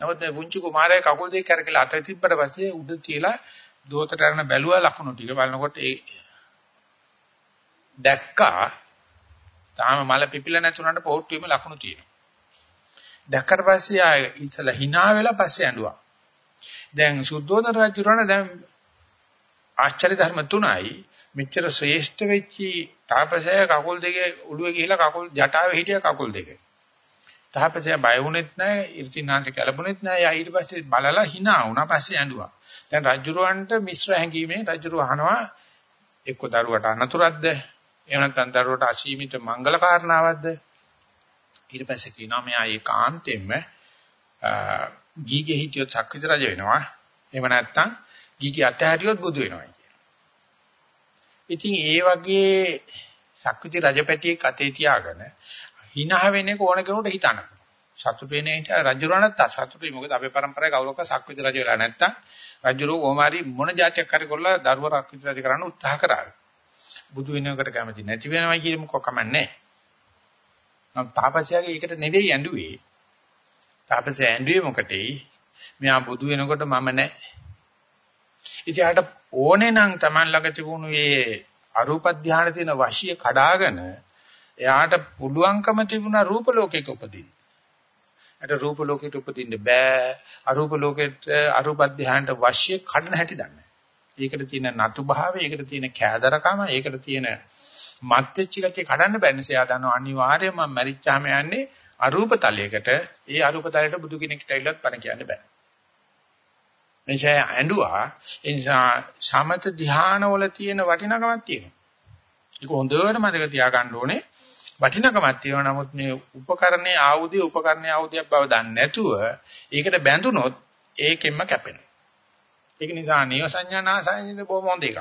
[SPEAKER 1] නමුත් මේ පුංචි කුමාරයා කකුල් දෙක කරකලා අත තිබ්බට පස්සේ උඩ තියලා දෝතට අරන බැලුවා ලකුණු ටික බලනකොට ඒ දැක්කා තාම මල පිපිලා නැතුණාට පොහොට්ටුවේම ලකුණු තියෙනවා. දැක්කට පස්සේ ආය ඉතලා hina වෙලා පස්සේ ඇඬුවා. දැන් සුද්ධෝදන රජුරණ දැන් ආශ්චර්ය ධර්ම තුනයි මෙච්චර ශ්‍රේෂ්ඨ වෙච්චි තාපසය කකුල් දෙකේ උඩුවේ ගිහිලා කකුල් ජටාවේ හිටිය කකුල් දෙකේ. තාපසය බය වුණෙත් නැහැ, ඉර්තිනාංශ කැළඹුණෙත් නැහැ. යා ඊට පස්සේ බලලා hina වුණා පස්සේ ඇඬුවා. දැන් රජුරවන්ට මිශ්‍ර හැඟීමෙන් රජුරව අහනවා එක්ක දරුවට අනතුරක්ද? එහෙම නැත්නම් දරුවට අසීමිත මංගල කාරණාවක්ද? ඊට පස්සේ කියනවා මෙයා ඒකාන්තයෙන්ම ගීගේ හිටියොත් සක්විති රජ වෙනවා. එහෙම නැත්නම් ගීගේ අතහැරියොත් බුදු වෙනවා කියන. ඉතින් ඒ වගේ ශක්විති රජපැටියෙක් අතේ තියාගෙන hina වෙන්නේ කොන කෙනෙකුට හිතන්න. සතුටු වෙන හිට රජුරණත් අසතුටුයි. මොකද අපේ પરම්පරාවේ කවුරක්ක ශක්විති රජ වෙලා නැත්තම් රජුරෝ කොහොමාරි මොන જાතියක් හරි කරලා දරුව රක්විති රජ කරන්න උත්සාහ කරා. බුදු වෙනකට කැමති නැති වෙනවා කියන මොකක් කමන්නේ. නම් තාපසයාගේ ඒකට ඇඬුවේ. තාපසයා ඇඬුවේ මොකටෙයි? මෙයා බුදු වෙනකොට මම නැහැ. ඉතියාට ඕනේ නම් Taman ළඟ තිබුණු මේ අරූප ධානය තියෙන වශිය කඩාගෙන එයාට පුළුවන්කම තිබුණා රූප ලෝකයක උපදින්න. අර රූප ලෝකෙට උපදින්න බෑ. අරූප ලෝකෙට අරූප ධානයට වශිය කඩන හැටි දන්නේ. ඒකට තියෙන නතු භාවය, ඒකට තියෙන කෑදරකම, ඒකට තියෙන මත්ච්ච ගතිය කඩන්න බැන්නේ. එයා දන්නවා අනිවාර්යයෙන්ම මම මැරිච්චාම යන්නේ අරූප තලයකට. ඒ අරූප තලයට බුදු කෙනෙක්ට ඇවිල්ලත් පණ කියන්න බෑ. එනිසා ඇඬුවා. ඒ නිසා සමත ධානවල තියෙන වටිනකමක් තියෙනවා. ඒක හොඳට මතක තියාගන්න ඕනේ. වටිනකමක් තියෙනවා. නමුත් මේ උපකරණේ ආයුධය උපකරණේ ආයුධයක් බව දන්නේ නැතුව ඒකට බැඳුනොත් ඒකෙන්ම කැපෙනවා. ඒක නිසා නිය සංඥා නාසයින්ද බොහොම හොඳ එකක්.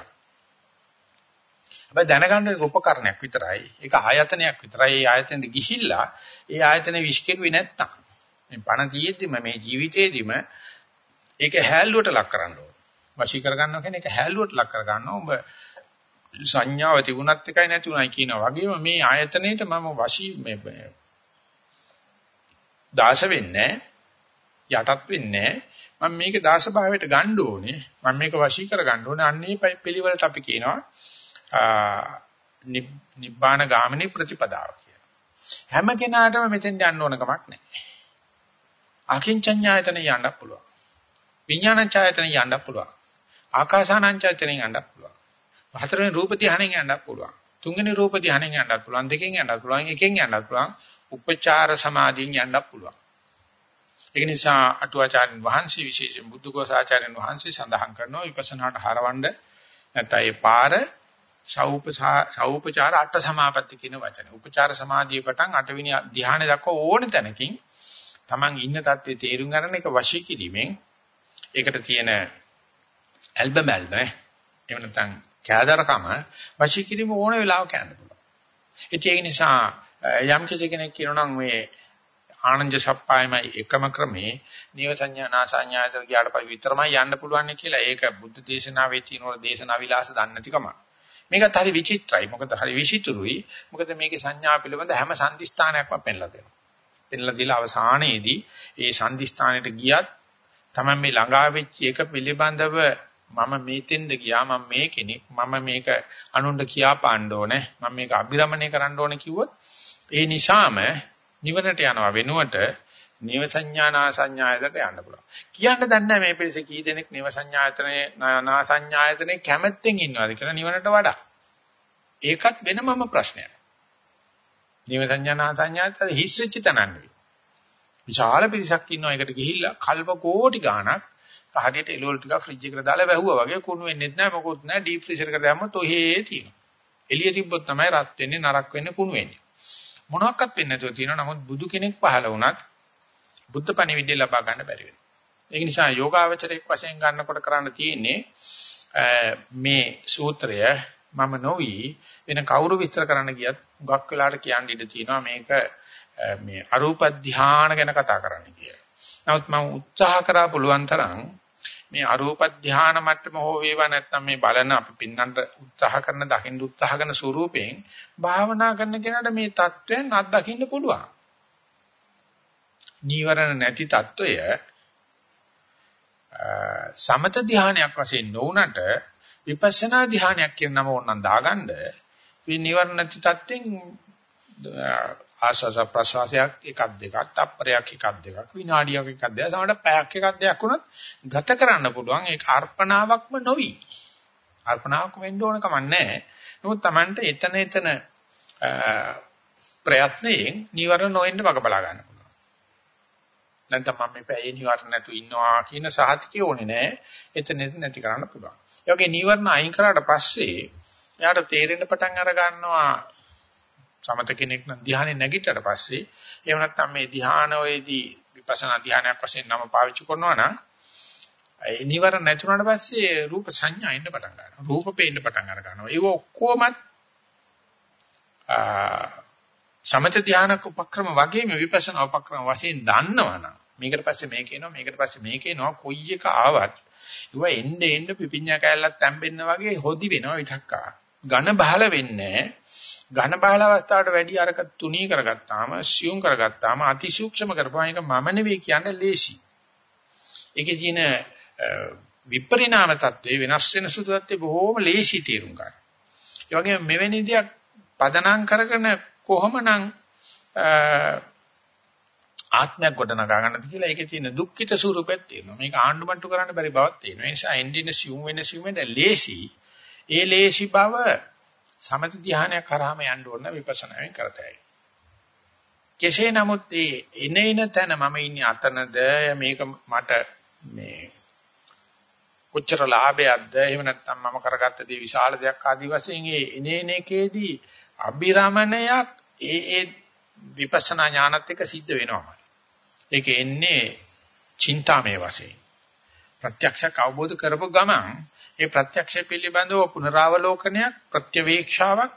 [SPEAKER 1] හැබැයි දැනගන්න එක උපකරණයක් විතරයි. ඒක ආයතනයක් විතරයි. ඒ ආයතනෙට ගිහිල්ලා ඒ ආයතනේ විශ්කිරුවේ නැත්තම් මේ පණ තියෙද්දිම මේ ජීවිතේදිම ඒක හැල්ලුවට ලක් කරන්න ඕන. වශී කරගන්නවා කියන්නේ ඒක හැල්ලුවට ලක් කරගන්නවා. ඔබ සංඥාව තිබුණත් එකයි නැති උනායි කියනවා වගේම මේ ආයතනයේට මම වශී මේ දාශ වෙන්නේ යටත් වෙන්නේ මම මේක දාස භාවයට ගන්න ඕනේ. මම මේක වශී කර ගන්න ඕනේ. අන්නේ පිළිවෙලට අපි කියනවා නිබ්බාන ගාමිනී ප්‍රතිපදාව කියලා. හැම කෙනාටම මෙතෙන් යන්න ඕන කමක් නැහැ. අකින්චඤ්ඤායතන යන්න පුළුවන්. විඥානඤ්ඤායතන යන්න පුළුවන් ආකාසානඤ්ඤායතන යන්න පුළුවන් හතරවෙනි රූප ධානයෙන් යන්නත් පුළුවන්. තුන්වෙනි රූප ධානයෙන් යන්නත් පුළුවන්. දෙකෙන් යන්නත් පුළුවන්. එකෙන් යන්නත් පුළුවන්. උපචාර සමාධියෙන් යන්නත් පුළුවන්. ඒක නිසා අටුවාචාර්යන් වහන්සේ විශේෂයෙන් බුද්ධඝෝසාචාර්යන් වහන්සේ සඳහන් කරනවා විපස්සනාට හරවන්න නැත්නම් ඒ පාර සෞපචාර අට සමාපatti කියන වචනේ. උපචාර සමාධිය පටන් අටවෙනි ධ්‍යාන දක්වා ඕන තැනකින් Taman ඉන්න தත්ත්වේ තේරුම් ගන්න එක වශී කිරීමෙන් ඒකට තියෙන ඇල්බම් ඇල්බම් එහෙම නැත්නම් කෑදරකම වශී කිරීම ඕන වෙලාවක යන්න පුළුවන්. ඒ නිසා යම් කෙනෙක් කියනවා නම් මේ ආනන්ද සප්පායමයි එකම ක්‍රමේ නිය සංඥා නාසඤ්ඤායතන ගියාට පස්සේ විතරමයි යන්න පුළුවන් කියලා ඒක බුද්ධ දේශනාවේ තියෙන වල දේශනා විලාස දන්නේ නැතිකම. මේකත් හරි විචිත්‍රයි. මොකද හරි විචිතුරුයි. මොකද මේකේ සංඥා පිළිබඳ හැම සම්දිස්ථානයක්ම පෙන්ලා දෙනවා. පෙන්ලා දීලා අවසානයේදී ඒ සම්දිස්ථානෙට ගියත් තමයි මේ ළඟා වෙච්ච එක පිළිබඳව මම මේතෙන්ද ගියා මම මේ කෙනෙක් මම මේක අනුන්ට කියා පාන්න ඕනේ මම මේක අභිරමණය කරන්න ඕනේ කිව්වොත් ඒ නිසාම නිවනට යනවා වෙනුවට නිව සංඥානා සංඥායතනට යන්න පුළුවන්. කියන්න දන්නේ මේ පිළිස කී දෙනෙක් නිව සංඥායතනේ නා සංඥායතනේ කැමැත්තෙන් ඉන්නවාද කියලා නිවනට වඩා. ඒකත් වෙනමම ප්‍රශ්නයක්. නිව සංඥානා සංඥායතන හිස්සෙච්ච තැනක් නෙවෙයි විශාල පිරිසක් ඉන්නවා ඒකට ගිහිල්ලා කල්ප කෝටි ගාණක් කහටියට එළවලු ටික ෆ්‍රිජ් එකට දාලා වැහුවා වගේ කුණු වෙන්නේ නැහැ මොකොත් නැහැ ඩීප් ෆ්‍රීසර් එකට දැම්මොත් ඔහේ තියෙනවා. එළිය තිබ්බොත් තමයි රත් වෙන්නේ නරක් වෙන්නේ කුණු වෙන්නේ. මොනවත් වෙන්නේ නැතුව තියෙනවා නමුත් බුදු කෙනෙක් පහළ වුණත් බුද්ධ පණිවිඩය ලබා ගන්න බැරි වෙනවා. ඒ නිසා යෝගාවචරයක් වශයෙන් ගන්නකොට කරන්න තියෙන්නේ මේ සූත්‍රය මම නොවි වෙන කවුරු විස්තර කරන්න ගියත් ගොක් වෙලාට කියන්න ඉඩ තියෙනවා මේක මේ අරූප ධානය ගැන කතා කරන්න කියලා. නමුත් මම උත්සාහ කරා පුළුවන් තරම් මේ අරූප ධානය මට්ටම හෝ වේවා නැත්නම් මේ බලන අපි පින්නන්ට උත්සාහ කරන දකින්න උත්සාහ කරන ස්වරූපයෙන් භාවනා කරන කෙනාට මේ தත්වයන් අත්දකින්න පුළුවන්. නීවරණ නැති தত্ত্বය සමත ධානයක් වශයෙන් නොවුනට විපස්සනා ධානයක් කියන නම ඕනනම් දාගන්න මේ නිවර්ණ නැති தත්වෙන් ආස්වාස ප්‍රසවාසයක් එකක් දෙකක් තප්පරයක් එකක් දෙකක් විනාඩියක් එකක් දෙකක්. සමහරට පැයක් එකක් දෙකක් වුණත් ගත කරන්න පුළුවන් ඒක අර්පණාවක්ම නොවි. අර්පණාවක් වෙන්න ඕන කමක් නැහැ. නමුත් Tamanට එතන එතන ප්‍රයත්නයෙන් නිවර්ණ නොවෙන්න වග බලා ගන්න පුළුවන්. නැත්නම් මම මේ පැයේ නිවර්ණ නැතු ඉන්නවා කියන සහතිකය ඕනේ නැහැ. එතන නැති කරන්න පුළුවන්. ඒ වගේ නිවර්ණ අයින් කරාට පස්සේ එයාට තේරෙන්න පටන් අර ගන්නවා සමත කෙනෙක් නම් ධ්‍යානෙ නැගිටට පස්සේ එහෙම නැත්නම් මේ ධ්‍යානවේදී විපස්සනා ධ්‍යානයක් වශයෙන් නම පාවිච්චි කරනවා නම් ඒ නිවර නැතුණාට පස්සේ රූප සංඥා එන්න පටන් ගන්නවා. රූප පේන්න පටන් අර ගන්නවා. ඒක ඔක්කොම සමත ධ්‍යානක උපක්‍රම වගේම විපස්සනා උපක්‍රම වශයෙන් දන්නවනම් මේකට පස්සේ මේක එනවා මේකට පස්සේ මේක එනවා කොයි එක ආවත් ඒව එන්න එන්න පිපිඤ්ඤා කැලලක් තැම්බෙන්න වගේ හොදි වෙනවා විතක්කා. ඝන බහල වෙන්නේ ඝන බහල අවස්ථාවට වැඩි අරක තුනී කරගත්තාම සියුම් කරගත්තාම අතිසූක්ෂම කරපුවා එක මම නෙවෙයි කියන්නේ ලේසි. ඒකේ තියෙන විපරිණාම තත්ත්වේ වෙනස් වෙන සුදු තත්ත්වේ බොහොම ලේසි තේරුම් ගන්න. ඒ වගේම මෙවැනි දෙයක් පදනම් කරගෙන කොහොමනම් ආත්මයක් ගොඩනගා ගන්නද කියලා ඒකේ තියෙන දුක්ඛිත ස්වරූපයක් තියෙනවා. මේක ආණ්ඩුමට්ටු කරන්න බැරි බවක් තියෙනවා. ඒ නිසා එන්ඩින සිවුම් වෙන සිවුම් වෙන ලේසි. ඒ ලේසි බව සමථ ධානයක් කරාම යන්න ඕන විපස්සනායෙන් කරතයි. කෙසේ නමුත් ඒ එනේන තැන මම ඉන්නේ අතනද මේක මට මේ කොච්චර ලාභයක්ද එහෙම නැත්නම් මම කරගත්ත දේ විශාල දෙයක් ආදි වශයෙන් ඒ එනේන එකේදී අභිරමණයක් ඒ ඒ විපස්සනා ඥානත් එක්ක සිද්ධ වෙනවා. ඒක එන්නේ චින්තාමය වශයෙන්. ප්‍රත්‍යක්ෂක අවබෝධ කරපු ගමන් ඒ ප්‍රත්‍යක්ෂ පිළිබඳව පුනරාවලෝකනයක් ප්‍රත්‍යවේක්ෂාවක්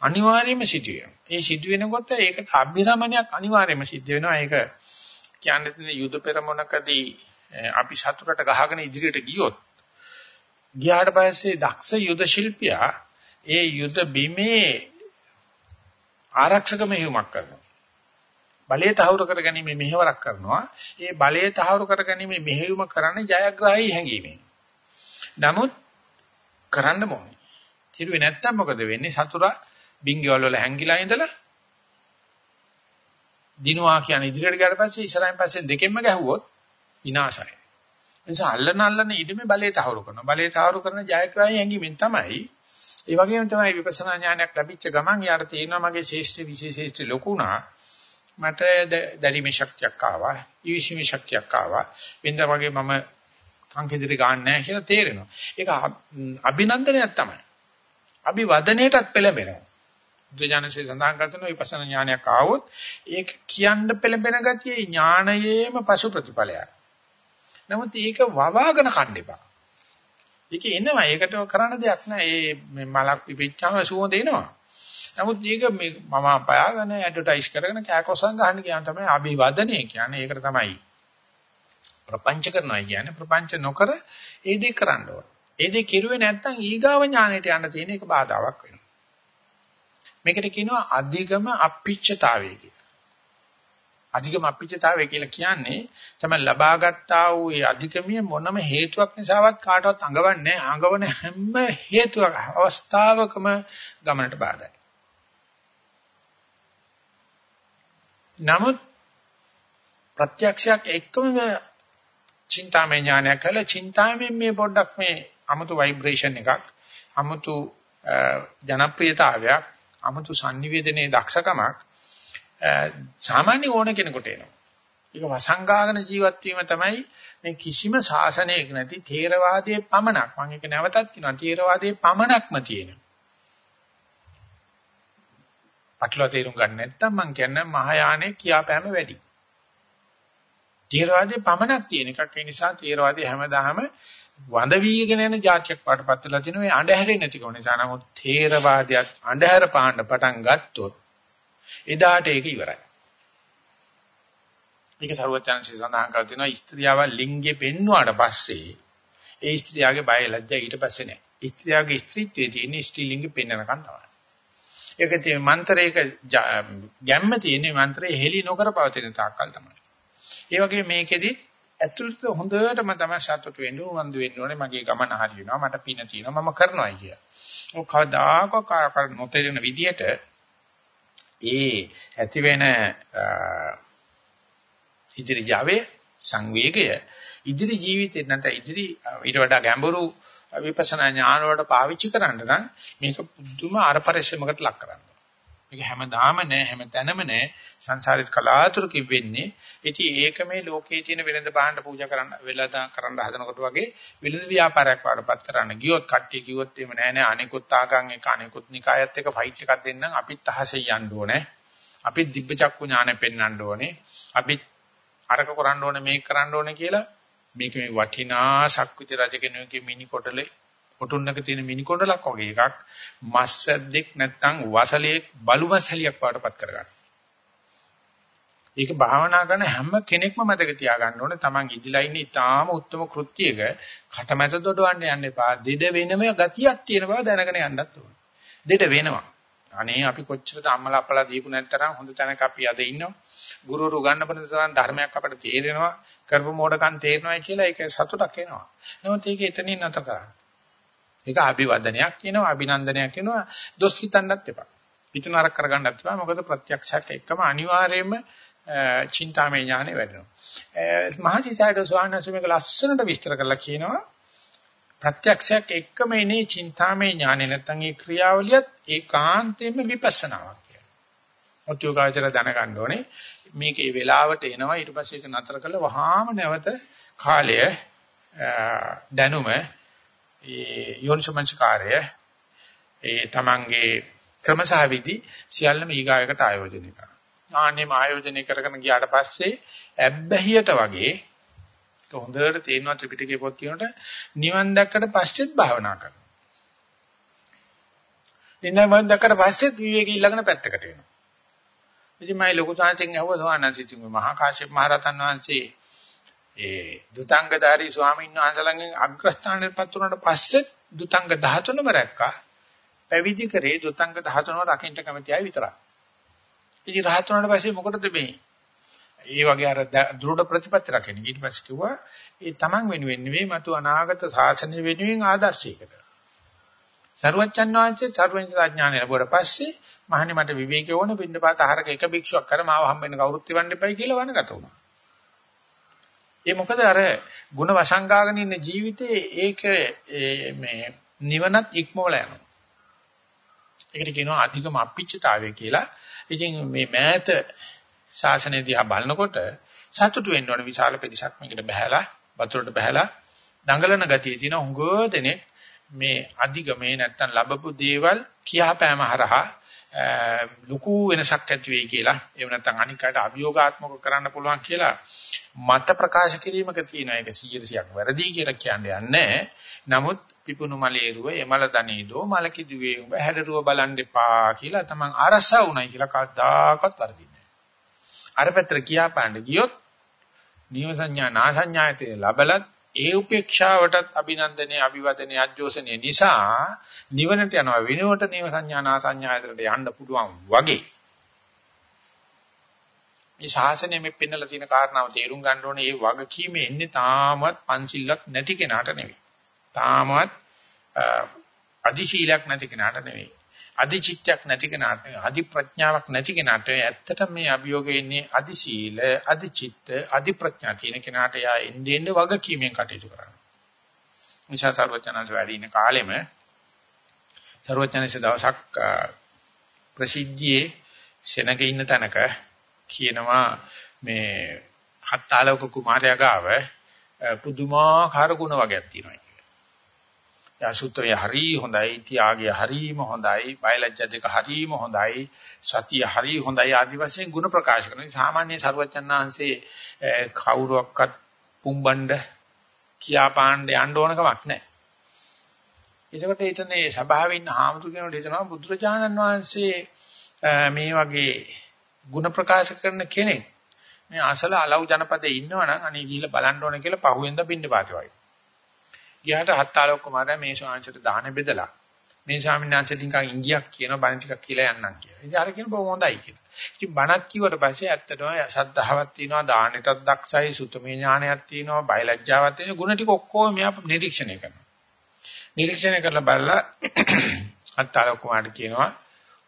[SPEAKER 1] අනිවාර්යයෙන්ම සිදු වෙනවා. ඒ සිදු වෙනකොට ඒකට අභිරමණයක් අනිවාර්යයෙන්ම සිද්ධ වෙනවා. ඒක කියන්නේ තියෙන යුද පෙරමුණකදී අපි සතුටට ගහගෙන ඉදිරියට ගියොත් ගියාට පස්සේ දක්ෂ යුද ශිල්පියා ඒ යුද බිමේ ආරක්ෂක මෙහෙයුමක් කරනවා. බලය තහවුරු කරගැනීමේ මෙහෙවරක් කරනවා. ඒ බලය තහවුරු කරගැනීමේ මෙහෙයුම කරන්නේ ජයග්‍රාහී හැඟීමෙන්. නමුත් කරන්න ඕනේ. කිරුවේ නැත්තම් මොකද වෙන්නේ? සතුරා බින්ගවල වල හැංගිලා ඉඳලා දිනුවා කියන ඉදිරියට ගියාට පස්සේ ඉස්සරහින් පස්සේ දෙකෙන්ම ගැහුවොත් විනාශයි. නිසා අල්ලන අල්ලන ඉදමේ බලය තහවුරු කරනවා. බලය තහවුරු කරන ජයග්‍රාහී හැඟීමෙන් තමයි ඒ වගේම තමයි විපස්සනා ඥානයක් ලැබිච්ච ගමන් යාට තේරෙනවා මගේ ශේෂ්ත්‍ර විශේෂේෂ්ත්‍ර ලොකුණා. මට දැරීමේ ශක්තියක් ආවා, ඊවිසීමේ ශක්තියක් ආවා. වෙනද වගේ මම කංකෙදිරි ගන්න නැහැ කියලා තේරෙනවා. ඒක අභිනන්දනයක් තමයි. අභිවදනයටත් පෙළඹෙනවා. බුද්ධ සඳහන් කරන විපස්සනා ඥානයක් ආවොත් ඒක කියන්න පෙළඹෙන ගතිය ඥානයේම පසු ප්‍රතිඵලයක්. නමුත් ඒක වවාගෙන කන්න එපා. ඒක එනවා. ඒකට කරන්න දෙයක් නැහැ. ඒ මලක් පිපිච්චාම සුවඳ එනවා. නමුත් මේක මම පයාගෙන ඇඩ්වර්ටයිස් කරගෙන කෑකොසම් ගන්න කියන තමයි අභිවදනය කියන්නේ. ඒකට තමයි ප්‍රපංච කරනවා කියන්නේ. ප්‍රපංච නොකර ඒ දේ කරන්න ඕන. ඒ දේ කෙරුවේ නැත්නම් ඊගාව ඥාණයට යන්න තියෙන එක බාධාවක් වෙනවා. මේකට කියනවා අධිගම අපිච්චතාවය කියලා. අධිගම අපිච්චතාවය කියලා කියන්නේ තමයි ලබාගත්තා වූ ඒ අධිගමිය මොනම හේතුවක් නිසාවත් කාටවත් අඟවන්නේ නැහැ. අඟවන හැම හේතුවක් අවස්ථාවකම ගමනට බාධායි. නමුත් ප්‍රත්‍යක්ෂයක් එක්කම චින්තාමය ඥානයක් කළා චින්තාමයෙන් මේ පොඩ්ඩක් මේ 아무තු ভাইබ්‍රේෂන් එකක් 아무තු ජනප්‍රියතාවයක් 아무තු sannivedanaye දක්ෂකමක් සාමාන්‍ය ඕන කෙනෙකුට එනවා. ඒක වසංගාගෙන ජීවත් වීම තමයි මේ කිසිම සාසනයක නැති තේරවාදයේ පමණක් මම ඒක නැවතත් කියනවා තේරවාදයේ පමණක්ම තියෙනවා. අట్లా තේරුම් ගන්න නැත්නම් මම කියන්නේ මහායානයේ කියාපෑම වැඩි. තේරවාදයේ පමණක් තියෙන එකක් ඒ නිසා තේරවාදයේ හැමදාම වඳ වීගෙන යන જાතියක් පාටපත් වෙලා තිනවා මේ අඳුරේ නැතිකම නිසා නමුත් තේරවාදයක් අඳුර පාන්න පටන් ගත්තොත් එදාට ඒක ඉවරයි. ඒක සරුවචාන්සේ සඳහන් කර තිනවා ස්ත්‍රියව ලිංගේ පෙන්වුවාට පස්සේ ඒ ස්ත්‍රියගේ බය ලැජ්ජා ඊට පස්සේ නැහැ. ස්ත්‍රියගේ ස්ත්‍රීත්වයේ තියෙන ස්ත්‍රී ලිංගෙ පෙන්වනකන් තමයි. ඒක තියෙන මන්ත්‍රයක ගැම්ම තියෙන මන්ත්‍රය හෙලි නොකර පවතින තාක්කල් තමයි. ඒ වගේ මේකෙදි ඇතුළත හොඳටම තමයි සතුට වෙන්න උනන්දු වෙන්න ඕනේ මගේ ගමන හරි වෙනවා මට පින තියෙනවා මම කරනවායි කිය. ඔකදාක කර නොතේරෙන විදියට ඒ ඇති වෙන ඉදිරි Java සංවේගය ඉදිරි ජීවිතේ නැත්නම් ඉදිරි ඊට වඩා ගැඹුරු විපස්සනා ඥාන වලට පාවිච්චි කරන්න නම් මේක පුදුම අර පරිශ්‍රමකට ලක් කරන්න. මේක හැමදාම නෑ හැමතැනම නෑ සංසාරිත කලාතුරකින් වෙන්නේ. ඉතින් ඒක මේ ලෝකයේ තියෙන වෙළඳ භාණ්ඩ පූජා කරන්න වෙලද කරන්න හදනකොට වගේ වෙළඳ ව්‍යාපාරයක් වඩපත් කරන්න ගියොත් කට්ටිය කිව්වොත් එහෙම නෑ නෑ අනිකුත් ආගම් එක අනිකුත් නිකායත් එක ෆයිට් එකක් දෙන්නම් අපිත් අහසේ යන්න ඕනේ. අපිත් දිබ්බ චක්කු ඥානෙ පෙන්වන්න ඕනේ. අපිත් අරක කරන්න ඕනේ මේක කරන්න ඕනේ කියලා මේක මේ වටිනා ශක්විති රජ කෙනෙකුගේ මිනි කොටලේ කොටුන්නක තියෙන මිනි කොටලක් වගේ එකක් මස්සද්දෙක් නැත්තම් වසලේ බලු මස්සලියක් වඩපත් කරගන්න. ඒක භාවනා කරන හැම කෙනෙක්ම මතක තියාගන්න ඕනේ Taman ඉදිලා ඉන්නේ ඊටාම උත්තරම කෘත්‍යයක කටමැත දොඩවන්න යන්න එපා. දෙඩ වෙනම ගතියක් තියෙන බව දැනගෙන යන්නත් ඕනේ. දෙඩ වෙනවා. අනේ අපි කොච්චරද අම්මලා අප්පලා දීපු නැත්තරම් හොඳ තැනක අපි අද ඉන්නවා. ගුරුවරු උගන්වපන තරම් ධර්මයක් අපිට තේරෙනවා. කරපු මොඩකම් තේරෙනවා කියලා ඒක සතුටක් එනවා. නමුත් ඒක එතනින් නැත කරන්නේ. ඒක අභිවදනයක් කියනවා අභිනන්දනයක් කියනවා දොස් හිතන්නත් එපා. හිත නරක කරගන්නත් එපා. මොකද ප්‍රත්‍යක්ෂයක් එක්කම අනිවාර්යයෙන්ම චින්තාමය ඥානෙ වැඩෙනවා. මහජීසයිඩ ස්වාමීන් වහන්සේ මේක ලස්සනට විස්තර කරලා කියනවා ප්‍රත්‍යක්ෂයක් එක්කම එනේ චින්තාමය ඥානෙ නැත්නම් ඒ ක්‍රියාවලියත් ඒකාන්තයෙන්ම විපස්සනාවක් කියලා. ඔත්‍යෝගාචර දැනගන්න ඕනේ මේකේ වෙලාවට එනවා ඊට පස්සේ ඒක නතර කරලා වහාම නැවත කාලය දැනුම ඒ යෝනිසමංචකාරය ඒ තමන්ගේ ක්‍රමසහ විදි සියල්ලම ඊගායකට ආයෝජනය කරනවා. ආන්නේම ආයෝජනය කරගෙන ගියාට පස්සේ ඇබ්බැහියට වගේ හොඳට තේරෙනවා ත්‍රිපිටකේ පොත් කියනකොට නිවන් දැක්කට පස්සෙත් භාවනා කරනවා. නිවන් දැක්කට පස්සෙත් විවේක ඊළඟන පැත්තකට වෙනවා. ඉතින් මම ලොකු සාංශෙන් ඇහුවා සෝවාන් සිතින් මහා කාශ්‍යප මහ රහතන් වහන්සේ ඒ දුතංගධාරී ස්වාමීන් වහන්සේලාගෙන් අග්‍රස්ථානයටපත් වුණාට පස්සේ දුතංග 13ම රැක්කා. පැවිදි කරේ දුතංග 13ම රකින්න කැමති අය විතරයි. ඉතින් රහත් වුණාට පස්සේ මොකටද මේ? ඒ වගේ අර දෘঢ় ප්‍රතිපත්ති රකින්න. ඊට පස්සේ කිව්වා ඒ තමන් වෙනුවෙන් නෙවෙයි මතු අනාගත ශාසනය වෙනුවෙන් ආදර්ශයකට. සරුවච්චන් වහන්සේ සර්වඥතා ඥානය ලැබුවට පස්සේ මහන්නේ මට විවේකය ඕනේ පින්නපාත ආහාරක එක භික්ෂුවක් කර මාව හම්බෙන්න කවුරුත් ඉවන්න එපයි කියලා වනගත වුණා. ඒ මොකද අර ಗುಣ වසංගාගෙන ඉන්න ජීවිතේ ඒක මේ නිවනත් ඉක්මවල යනවා. ඒකට කියනවා අධිකම අපිච්චතාවය කියලා. ඉතින් මේ මෑත ශාසනය දිහා බලනකොට සතුටු වෙන්න ඕන විශාල පිරිසක් මේකට බහැලා වතුරට බහැලා දඟලන ගතිය තියෙන උංගෝ දෙනේ මේ අධිගමේ නැත්තම් ලැබපු දේවල් කියාපෑම හරහා ලুকু වෙනසක් ඇති වෙයි කියලා එහෙම නැත්නම් අනිකට අභියෝගාත්මක කරන්න පුළුවන් කියලා මත ප්‍රකාශ කිරීමක තියෙන එක 100ක් වැරදි කියලා කියන්නේ නැහැ. නමුත් පිපුණු මලේරුව එමල දනේදෝ මල කිදුවේ උඹ හැඩරුව බලන් දෙපා කියලා තමන් අරසා උණයි කියලා කවදාකවත් වරදින්නේ අර පැත්තට කියා පාන්න ගියොත් නියම සංඥා නාසඤ්ඤායතේ ලබලත් ඒ උපේක්ෂාවටත් අභිනන්දනයේ අභිවදනයේ අජෝසනයේ නිසා නිවනට යනවා. වෙනුවට නිව සංඥානා සංඥායතනට යන්න පුළුවන් වගේ. මේ ශාසනය මේ පෙන්නලා තියෙන කාරණාව තේරුම් ගන්න ඕනේ මේ වගකීමේ එන්නේ තාමත් පංචිල්ලක් නැති කෙනාට නෙවෙයි. තාමත් අදිශීලයක් නැති කෙනාට නෙවෙයි. අදිචිත්තයක් නැති කෙනාට නෙවෙයි. අදි ප්‍රඥාවක් නැති කෙනාට ඇත්තටම මේ අභියෝගය එන්නේ අදිශීල, අදිචිත්ත, අදි ප්‍රඥා තියෙන කෙනාට යා එන්නේ එන්නේ වගකීමෙන් කටයුතු කරනවා. නිසා සර්වඥාන්ස වැඩි ඉන්න කාලෙම සර්වඥාන්සේ දවසක් ප්‍රසිද්ධියේ සෙනග ඉන්න තැනක කියනවා මේ හත්තාලෝක කුමාරයා ගාව පුදුමාකාර ගුණ වර්ගයක් තියෙනවා කියලා. යා සූත්‍රය හරි හොඳයි, ත්‍යාගය හරිම හොඳයි, බයලජ්‍ය දෙක හරිම හොඳයි, සතිය හරි හොඳයි ආදි වශයෙන් ගුණ ප්‍රකාශ කරනවා. සාමාන්‍ය ਸਰවඥාන්සේ කවුරුවක්වත් පුම්බණ්ඩ කියාපාන්න යන්න ඕන කමක් නැහැ. එතකොට ඊටනේ සභාවේ ඉන්න හාමුදුරු කෙනෙකුට හිතනවා බුදුරජාණන් වහන්සේ මේ වගේ ಗುಣ ප්‍රකාශ කරන කෙනෙක් මේ අසල අලව් ජනපදයේ ඉන්නවනම් අනේ ගිහිල්ලා බලන්න ඕන කියලා පහුවෙන්ද පින්න පාතේ වගේ. ගියාට හත්තාලෝක කුමාරයා මේ ශාංශයට දාන බෙදලා මේ ස්වාමීන් වහන්සේ ටිකක් ඉංගියක් කියන බණ ටිකක් කියලා යන්නම් කියලා. ඉතින් අර කියන බොහොම හොඳයි කියලා. ඉතින් බණක් කිව්වට පස්සේ ඇත්තටම ශ්‍රද්ධාවක් තියෙනවා, දානෙටත් දක්ෂයි, සුතමේ ඥානයක් තියෙනවා, බයලජ්ජාවක් තියෙනවා, ಗುಣ ටික ඔක්කොම මෙයා නිරීක්ෂණය කරනවා. නිරීක්ෂණය කරලා බලලා [coughs] අත්තාල කුමාරට කියනවා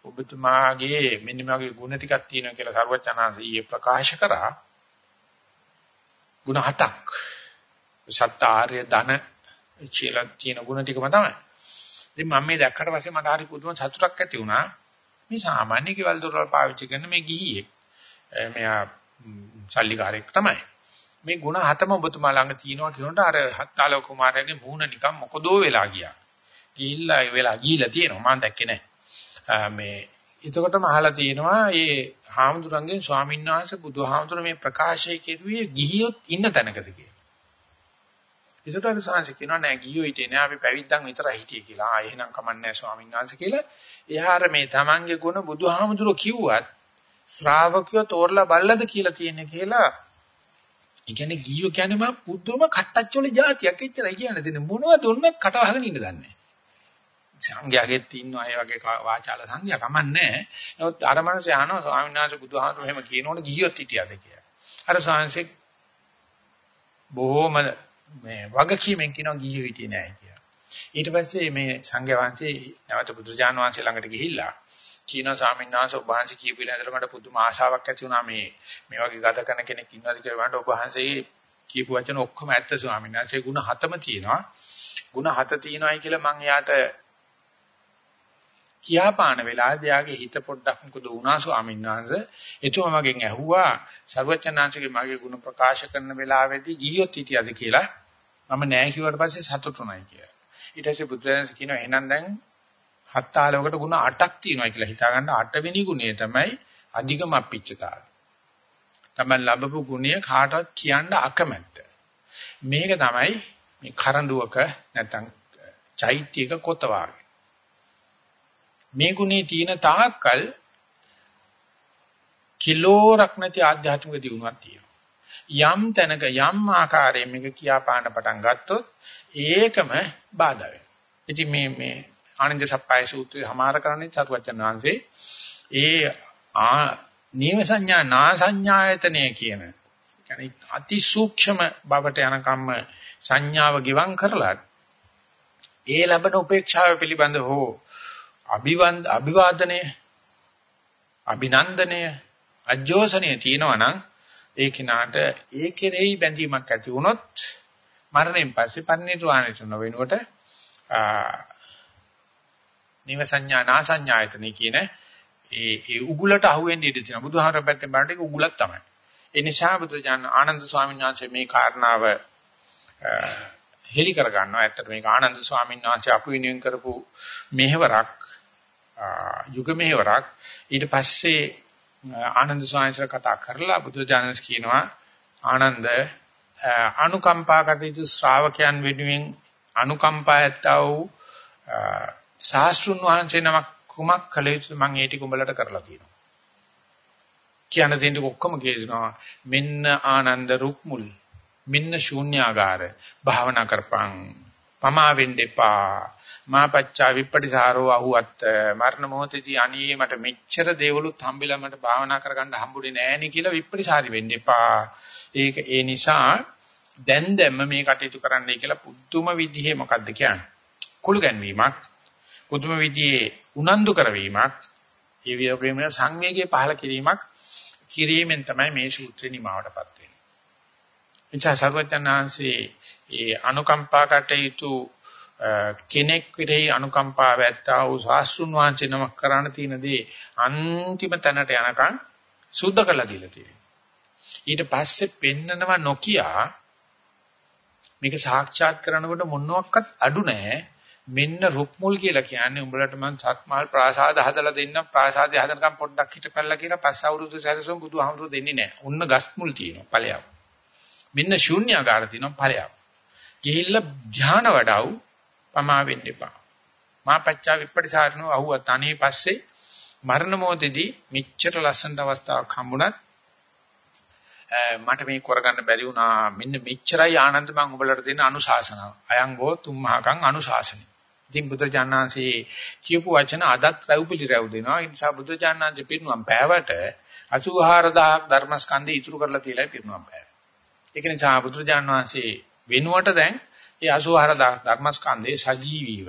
[SPEAKER 1] ඔබතුමාගේ මෙන්න මගේ ಗುಣ ටිකක් තියෙනවා කියලා සර්වචනාංශී ප්‍රකාශ කරා. ಗುಣ හතක්. සත්‍ය ආර්ය ධන කියලා තියෙන ಗುಣ ටිකම තමයි. ඉතින් මම මේ දැක්කට පස්සේ මට හරි පුදුම සතුටක් ඇති වුණා. මේ සාමාන්‍ය කෙවල් දොරවල් පාවිච්චි කරන මේ ගිහියෙක්. මෙයා සල්ලිකාරයෙක් තමයි. මේ ಗುಣ හතම ඔබතුමා ළඟ තියෙනවා කියනකොට අර හත්තාලෝ කුමාරයාගේ මූණ නිකන් මොකදෝ වෙලා ගියා. ගිහිල්ලා ඒ වෙලා ගිහිලා තියෙනවා මම දැක්කේ නැහැ. මේ එතකොටම අහලා තියෙනවා මේ හාමුදුරන්ගෙන් ස්වාමීන් වහන්සේ බුදුහාමුදුර මේ ප්‍රකාශය කෙරුවේ ගිහියොත් ඉන්න තැනකද කියලා. ඒසට අර සාංශ කියනවා නෑ ගියෝ හිටියේ නෑ අපි පැවිද්දන් විතරයි හිටියේ කියලා. ආ එහෙනම් කමන්නේ ස්වාමීන් වහන්සේ කියලා. එහාර මේ තමන්ගේ ගුණ බුදුහාමුදුරුවෝ කිව්වත් ශ්‍රාවකයෝ තෝරලා බල්ලද කියලා තියෙන්නේ කියලා. ඒ කියන්නේ ගියෝ කියන්නේ මම පුදුම කට්ටච්චෝලේ જાතියක් එච්චරයි කියන්නේ. දෙන මොනවද දුන්නත් කට වහගෙන ඉන්න දන්නේ. සංඝයාගෙත් ඉන්නවා ඒ වගේ වාචාල සංඝයා කමන්නේ. නමුත් අර මනසේ අහනවා ස්වාමීන් වහන්සේ බුදුහාමුදුරුවෝ එහෙම කියනෝනේ ගියොත් හිටියද කියලා. අර සාංශේ බොහොම මේ වගකීමෙන් කියනවා ගිහියෝ හිටියේ නැහැ කියලා. ඊට පස්සේ මේ සංඝයා වහන්සේ නැවත බුදුරජාණන් වහන්සේ ළඟට ගිහිල්ලා කියනවා ස්වාමීන් වහන්සේ ඔබ වහන්සේ කියපු ඉලන්දර මට පුදුම ආශාවක් ඇති වුණා මේ මේ වගේ ගත කරන කෙනෙක් ඉන්නවාද කියලා වහන්න ඔබ වහන්සේ කියපු වචන ඔක්කොම ඇත්ත ස්වාමීන් වහන්සේ ಗುಣ හතම තියෙනවා. ಗುಣ හත තියෙනවායි කියලා මම එයාට කියාපාන වෙලාවදී යාගේ හිත පොඩ්ඩක් මොකද වුණා ස්වාමීන් වහන්සේ එතුම මගෙන් ඇහුවා සර්වචනාංශගේ මගේ ಗುಣ ප්‍රකාශ කරන වෙලාවේදී ගියොත් හිටියද කියලා මම නෑ කිව්වට පස්සේ සතුටුුණයි කියලා. ඊට පස්සේ බුදුරජාණන් කියනවා එහෙනම් දැන් හත් ආලෝකට ಗುಣ 8ක් තියෙනවා කියලා හිතා ගන්න 8 වෙනි ගුණය තමයි අධිගම අපිච්චතාව. තමයි ලැබපු ගුණය කාටවත් කියන්න අකමැත්ත. මේක තමයි මේ කරඬුවක නැත්නම් චෛත්‍යයක කොත මේ ගුණේ තියෙන තාක්කල් කිලෝරක් නැති ආධ්‍යාත්මික දියුණුවක් තියෙනවා. යම් තැනක යම් ආකාරයෙන් මේක කියා පාන්න පටන් ගත්තොත් ඒකම බාධා වෙනවා. ඉතින් මේ මේ ආනන්ද සප්පයි සූත්‍රය හමාර කරන්නේ චතුවචන වහන්සේ ඒ ආ නීව සංඥා නා සංඥායතනය කියන කියන්නේ අති සූක්ෂම බවට යනකම්ම සංඥාව ගිවං කරලා ඒ ලැබෙන උපේක්ෂාව පිළිබඳ හෝ අභිවන්ද අභිවාදනය අභිනන්දනය අජෝසනය තියෙනවා නම් ඒ කිනාට ඒ කෙරෙහි බැඳීමක් ඇති වුණොත් මරණයෙන් පස්සේ පරිණිරවාණයට නොවෙනකොට නිව සංඥා නා සංඥායතනෙ කියන ඒ ඒ උගුලට අහුවෙන්න ඉඩ තියෙනවා. බුදුහාමර පැත්තෙන් බලනකොට ඒක උගුලක් තමයි. ඒ නිසා බුදුජාන ආනන්ද ස්වාමීන් වහන්සේ මේ කාරණාව හෙලි කර ගන්නවා. ඇත්තට මේක ආනන්ද ස්වාමීන් වහන්සේ අපු විනයෙන් කරපු මෙහෙවරක් යුග මෙහෙවරක්. ඊට පස්සේ ආනන්ද ස්වාමීන් කතා කරලා බුදුජානක කියනවා ආනන්ද අනුකම්පා කටයුතු ශ්‍රාවකයන් වෙනුවෙන් අනුකම්පා ඇත්තා වූ සාස්ත්‍රුන් වහන්සේ නමක් කුමක් කළ යුතුද? මම ඒ ටික උඹලට කරලා තියෙනවා. කියන දෙන්න ඔක්කොම කියනවා මෙන්න ආනන්ද රුක්මුල් මෙන්න ශූන්‍යාගාර භාවනා කරපං පමා වෙන්න එපා. මාපච්චා විප්පටිසාරෝ අහුවත් මරණ මොහොතදී අනේ මට මෙච්චර දේවලුත් හම්බෙලා මට භාවනා කරගන්න හම්බුනේ නෑනේ කියලා විප්පටිසාරි වෙන්න එපා. ඒක ඒ නිසා දැන් දැම්ම මේ කටයුතු කරන්නයි කියලා පුදුම විදිහේ මොකද්ද කියන්නේ? කුළු ගැන්වීමක්, පුදුම විදිහේ උනන්දු කරවීමක්, ඒ විප්‍රේම සංවේගයේ පහළ කිරීමක් කිරීමෙන් තමයි මේ සූත්‍රේ නිමාවටපත් වෙන්නේ. එචා සර්වඥාන්සේ ඒ අනුකම්පා කටයුතු කෙනෙක් විරෙහි අනුකම්පාව ඇත්තා වූ සාස්ෘණ වංශේ නමක් කරණ තියෙන දේ අන්තිම තැනට යනකම් සුද්ධ කරලා දීලා තියෙනවා. ඊට පස්සේ පෙන්නනව නොකිය මේක සාක්ෂාත් කරනකොට මොනවත් අඩු නැහැ. මෙන්න රුක්මුල් කියලා කියන්නේ උඹලට මම සත්මාල් ප්‍රාසාද හදලා දෙන්න ප්‍රාසාදය හදනකම් පොඩ්ඩක් හිටපල්ලා කියලා පස් අවුරුදු සැරසුම් බුදුහාමුදුරු දෙන්නේ නැහැ. ඔන්න ගස්මුල් තියෙනවා ඵලයක්. මෙන්න ශූන්‍යාකාර තියෙනවා ඵලයක්. ගිහිල්ලා ධාන වඩාවු පමා වෙන්න එපා. මාපච්චා විපටිසාරණෝ අහුවත් අනේ පස්සේ මරණ මොහොතේදී මෙච්චර ලස්සන අවස්ථාවක් හම්බුණත් මට මේ කරගන්න බැරි වුණා මෙන්න මෙච්චරයි ආනන්ද මම ඔබලට දෙන අනුශාසනාව. අයංගෝ තුම්මහකං අනුශාසනයි. ඉතින් බුදුරජාණන්සේ කියපු වචන අදත් රැව්පිලි රැව් දෙනවා. ඒ නිසා බුදුරජාණන්සේ පිරිනුවම් පෑවට 84000ක් ධර්මස්කන්ධය ඉතුරු කරලා තියලා පිරිනුවම් පෑවා. ඒක නිසා බුදුරජාණන් වහන්සේ වෙනුවට දැන් ඒ 84000 ධර්මස්කන්ධේ සජීවීව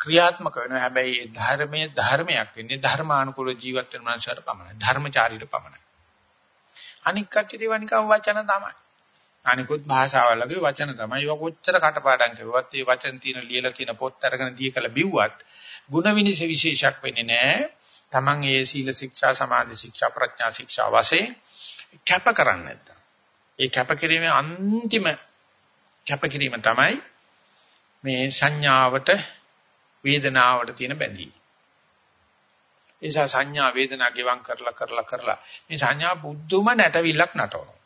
[SPEAKER 1] ක්‍රියාත්මක වෙනවා. හැබැයි ඒ ධර්මයේ ධර්මයක් වෙන්නේ ධර්මානුකූල ජීවත් වෙන මනුස්සයර පමණයි. ධර්මචාරීට පමණයි. අනික් කට්ටියට වනිකම් වචන තමයි. අනිකුත් භාෂාවල් වගේ වචන තමයි. ඒක කොච්චර කටපාඩම් කරුවත් ඒ වචන තියෙන ලියලා තියෙන පොත් අරගෙන දී කළ බිව්වත් ಗುಣ විනිස විශේෂයක් වෙන්නේ නැහැ. Taman ඒ සීල ශික්ෂා, සමාධි ශික්ෂා, ප්‍රඥා ශික්ෂා වශයෙන් කැප කරන්නේ නැත්තම්. ඒ කැප කිරීමේ අන්තිම කැප කිරීම තමයි මේ සංඥාවට වේදනාවට තියෙන බැඳීම. ඒ නිසා සංඥා වේදනා ගෙවම් කරලා කරලා කරලා මේ සංඥා බුද්ධුම නැටවිල්ලක් නටවනවා.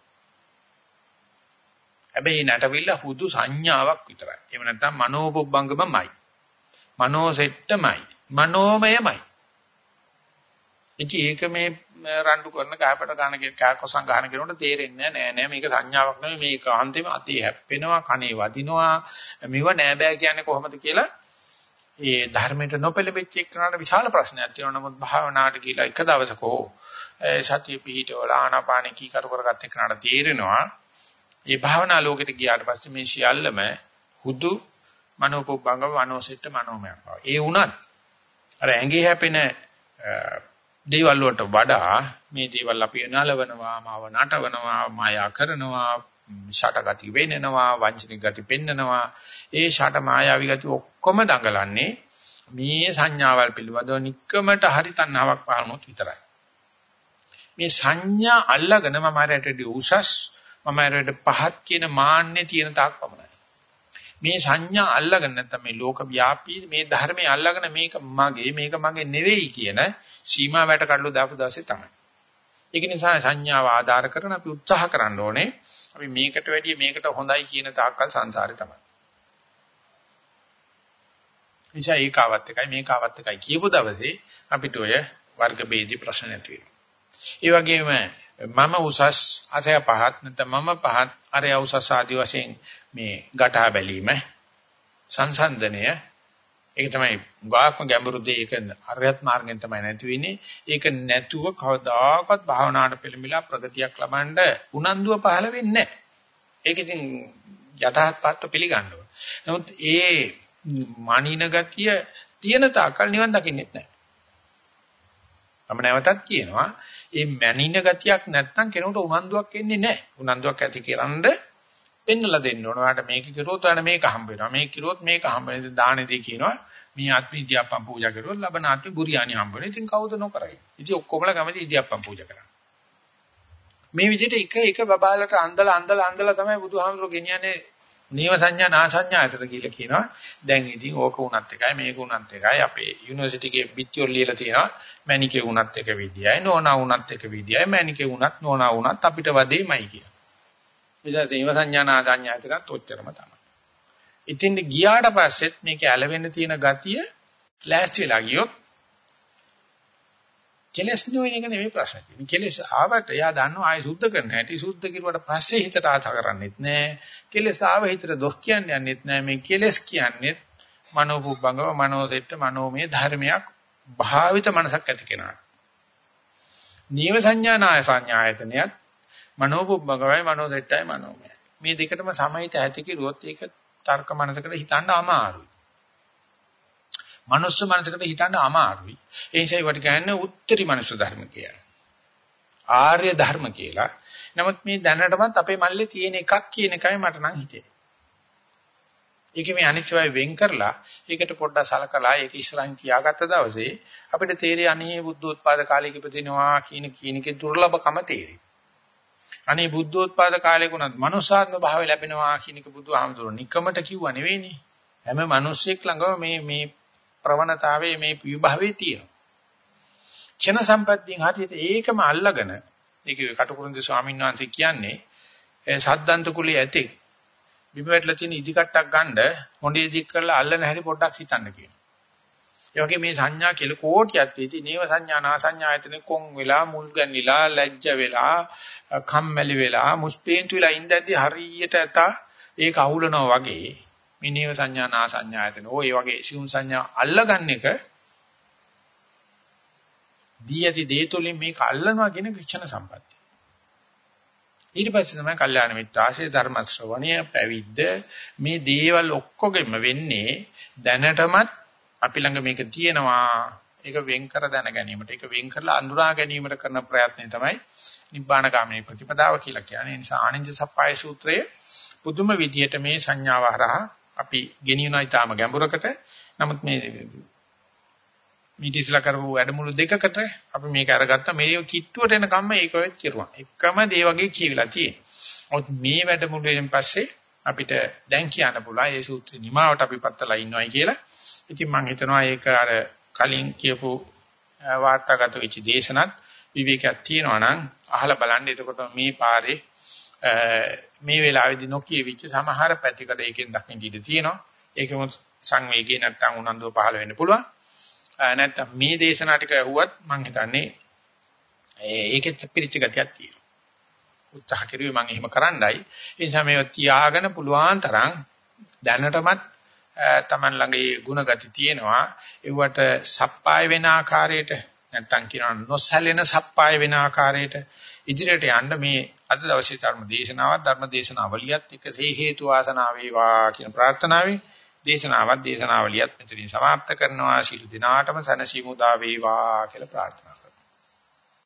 [SPEAKER 1] හැබැයි නැටවිල්ල හුදු සංඥාවක් විතරයි. එහෙම නැත්නම් මනෝපොබ්බංගමමයි. මනෝසෙට්ටමයි. මනෝමයමයි. ඉතින් ඒක මේ රණ්ඩු කරන කාපට ගන්න කෑකොසම් ගන්න කෙනෙකුට තේරෙන්නේ නෑ. නෑ මේක සංඥාවක් නෙමෙයි මේක අන්තිම අතේ හැප්පෙනවා කනේ වදිනවා. මෙව නෑ බෑ කියන්නේ කොහොමද කියලා? ඒ ධර්මයට නොපෙළඹෙච්ච එක්කනට විශාල ප්‍රශ්නයක් තියෙනවා. නමුත් භාවනාවට කියලා එක දවසක හෝ සතිය පිහිටවල ආනාපාන කී කර කරගත්ත එක්කනට තේරෙනවා. මේ භාවනා ලෝකෙට ගියාට පස්සේ මේ සියල්ලම හුදු මනෝපොබ්බංග මනෝසෙට්ට මනෝමයක්. ඒ වුණත් අර ඇඟේ හැපෙන දේවල් වලට වඩා මේ දේවල් අපි නලවනවා, මාව නටවනවා, මායා කරනවා, ෂටගති වෙන්නනවා, වංචනික ගති පෙන්නනවා. ඒ ෂට මායාවි ගති ඔක්කොම දඟලන්නේ මේ සංඥාවල් පිළිබඳව নিকකමට හරි තණ්හාවක් පාරනොත් විතරයි. මේ සංඥා අල්ලගෙන මම ආරයට උසස් මම ආරයට පහත් කියන මාන්නේ තියෙන තාක් පමණයි. මේ සංඥා අල්ලගෙන නැත්නම් මේ ලෝක ව්‍යාපී මේ ධර්මයේ අල්ලගෙන මේක මගේ මේක මගේ නෙවෙයි කියන සීමා වැට කඩලු දාපු දවසේ තමයි. ඒක නිසා සංඥාව ආධාර කරන අපි උත්සාහ කරන්න ඕනේ. අපි මේකට වැඩිය මේකට හොඳයි කියන තාක්කල් සංසාරේ තමයි. නිසා ඒකාවත් එකයි මේකාවත් එකයි කියපු දවසේ අපිට ඔය වර්ග ભેදී ප්‍රශ්න නැති වෙනවා. ඒ වගේම මම උසස් අරය පහත් නැත්නම් මම පහත් අරය උසස් ආදි වශයෙන් මේ ගටා බැලීම සංසන්දනය ඒක තමයි ගාක්ම ගැඹුරු දෙය ඒක අරයත් මාර්ගෙන් තමයි නැති වෙන්නේ ඒක නැතුව කවදාකවත් භාවනාවට පෙළඹිලා ප්‍රගතියක් ලබන්න උනන්දුව පහළ වෙන්නේ නැහැ ඒක ඉතින් යටහත් පාත්ව පිළිගන්න ඕන නමුත් ඒ මනින ගතිය තියෙන තාකල් නිවන් දකින්නෙත් නැහැ මම නැවතත් කියනවා මේ මැනින ගතියක් නැත්නම් කෙනෙකුට උනන්දුවක් එන්නේ නැහැ උනන්දුවක් ඇති කරන්ඩ පෙන්නලා දෙන්න ඕන. ඔයාලට මේක කිරුවොත් ඔයාලට මේක හම්බ වෙනවා. මේක කිරුවොත් මේක හම්බ වෙනවා. දානෙදී කියනවා මේ ආත්ම ඉදියාප්පම් පූජා කරුවොත් ලබන ආත්ම බුරියානි හම්බ වෙනවා. ඉතින් කවුද නොකරයි? ඉතින් ඔක්කොමලා කැමති ඉදියාප්පම් පූජා කරන්නේ. මේ විදිහට එක එක බබාලට අන්දලා අන්දලා අන්දලා තමයි බුදුහාමුදුරුවෝ ගෙනියන්නේ නීව සංඥා නා සංඥා ඇතට කියලා කියනවා. දැන් ඉතින් ඕක උනත් එකයි මේක උනත් එකයි අපේ යුනිවර්සිටි එකේ පිටිවල ලියලා තියෙනවා. මැනිකේ උනත් එක විදියයි නෝනා උනත් එක විදියයි මැනිකේ උනත් නෝනා උනත් අපිට වදේමයි කියලා. නිසා සීව සංඥානා සංඥායතනත් ඔච්චරම තමයි. ඉතින් ගියාට පස්සෙත් මේක ඇලවෙන්න තියෙන ගතිය ලෑස්ති වෙලා ගියොත් කෙලස් නොවන එක නෙමෙයි ප්‍රශ්නේ තියෙන්නේ. කෙලස් ආවට එයා දන්නවා ආයෙ සුද්ධ කරන්න හැටි සුද්ධ කිරුවට පස්සේ හිතට ආත කරන්නේත් නැහැ. කෙලස් ආව හිතට දොස් කියන්නේ යන්නේත් නැහැ. මේ කෙලස් කියන්නේ මනෝපුබ්බංගව මනෝසෙට්ට මනෝමය ධර්මයක් භාවිත මනසක් ඇති කෙනා. නීව සංඥානාය සංඥායතනයත් මනෝපුබ්බකවයි මනෝදෙට්ටයි මනෝමය. මේ දෙකටම සමහිත ඇති කිරුවොත් ඒක තර්ක මනසකට හිතන්න අමාරුයි. මනුස්ස මනසකට හිතන්න අමාරුයි. ඒ නිසා ඒවට කියන්නේ උත්තරී මනුස්ස ධර්ම කියලා. ආර්ය ධර්ම කියලා. නමුත් මේ දැනටමත් අපේ මල්ලේ තියෙන එකක් කියන එකයි මට නම් හිතෙන්නේ. ඒක මේ අනිත්‍යවයි වෙන් කරලා ඒකට පොඩ්ඩක් සලකලා ඒක ඉස්සරහින් තියාගත්ත දවසේ අපිට තේරෙන්නේ අනේ බුද්ධෝත්පාද කාලයක ඉපදිනවා කියන කීනකේ දුර්ලභකම තේරෙයි. අනේ බුද්ධෝත්පාද කාලයකුණත් මනුෂ්‍යාත්ම භාවය ලැබෙනවා කියන එක බුදුහාමුදුරුවෝ නිකමට කිව්වා නෙවෙයිනේ. හැම මිනිස්සෙක් ළඟම මේ මේ ප්‍රවණතාවයේ මේ විභාවයේ තියෙනවා. චන සම්පත්තියෙන් හරියට ඒකම අල්ලගෙන ඒක කටුකුරුන්දේ ස්වාමීන් වහන්සේ කියන්නේ සද්දන්ත කුලයේ ඇති බිම වැටලා තියෙන ඉදි කට්ටක් ගන්න හොඬේ දික් කරලා අල්ලන හැටි පොඩ්ඩක් හිතන්න කියනවා. ඒ වගේ මේ සංඥා කෙල කෝටියක් තියෙති නේව සංඥා නා සංඥා ආයතනේ කොන් වෙලා මුල් ගැන්විලා ලැජ්ජ වෙලා කම්මැලි වෙලා මුස්පේන්තු වෙලා ඉඳද්දි හරියට ඇත ඒක අහුලනවා වගේ. මේ නේව සංඥා නා සංඥා ආයතන ඕ ඒ වගේ සිවුම් සංඥා අල්ලගන්න එක දී ඇති දේ තුලින් මේක අල්ලනවා කියන ක්‍රිෂ්ණ සම්පත්තිය. ඊට පස්සේ තමයි කල්යාණ මිත්‍රාශේ ධර්ම ශ්‍රවණය පැවිද්ද මේ දේවල් ඔක්කොගෙම වෙන්නේ දැනටමත් අපි ළඟ මේක තියෙනවා. ඒක වෙන් කර දැන ගැනීමට, ඒක වෙන් කරලා අඳුරා ගැනීමට කරන ප්‍රයත්නය තමයි නිබ්බාන ගාමිනී ප්‍රතිපදාව කියලා කියන්නේ. ඒ නිසා ආනන්ද සප්පාය සූත්‍රයේ පුදුම විදියට මේ සංඥාව හරහා අපි ගෙනියනවා ඊටාම ගැඹුරකට. නමුත් මේ මීටිස්ලා කරපු වැඩමුළු දෙකකට අපි මේක අරගත්තා මේ කිට්ටුවට එන කම්ම ඒක වෙත් කෙරුවා. එකම දේ වගේ කියවිලා තියෙනවා. නමුත් මේ වැඩමුළුවෙන් පස්සේ අපිට දැන් කියන්න පුළුවන් මේ සූත්‍රේ නිමාවට අපි පත්තලා ඉන්නවයි කියලා. ඉතින් මම හිතනවා ඒක අර කලින් කියපු වාර්තාගත වෙච්ච දේශනත් විවේකයක් තියෙනවා නම් අහලා බලන්න එතකොට මේ පාරේ මේ වෙලාවේදී නොකියවිච්ච සමහර පැතිකඩ ඒකෙන් දකින්න ඉඩ තියෙනවා. ඒකම සංවේගී නැත්තම් උනන්දුව පහළ වෙන්න පුළුවන්. නැත්තම් මේ දේශනා ටික ඇහුවත් මම හිතන්නේ ඒකෙත් පිරිච්ච ගතියක් තියෙනවා. උත්සාහ කරුවේ මම එහෙම කරන්නයි. ඒ නිසා මේව තියාගෙන පුළුවන් තරම් දැනටමත් Taman ළඟ ඒ ಗುಣ ගති තියෙනවා. ඒවට සප්පාය වෙන ආකාරයට නැත්තම් කියනවා නොසැලෙන සප්පාය වෙන ආකාරයට ඉදිරියට යන්න මේ අද දවසේ ධර්ම දේශනාවත් ධර්ම දේශනාවලියත් එකසේ හේතු ආසනාව වේවා කියන ප්‍රාර්ථනාවෙන් දේශනාවත් දේශනාවලියත් මෙතනින් සමාප්ත කරනවා ශිළු දිනාටම සනසීමු දා වේවා කියලා ප්‍රාර්ථනා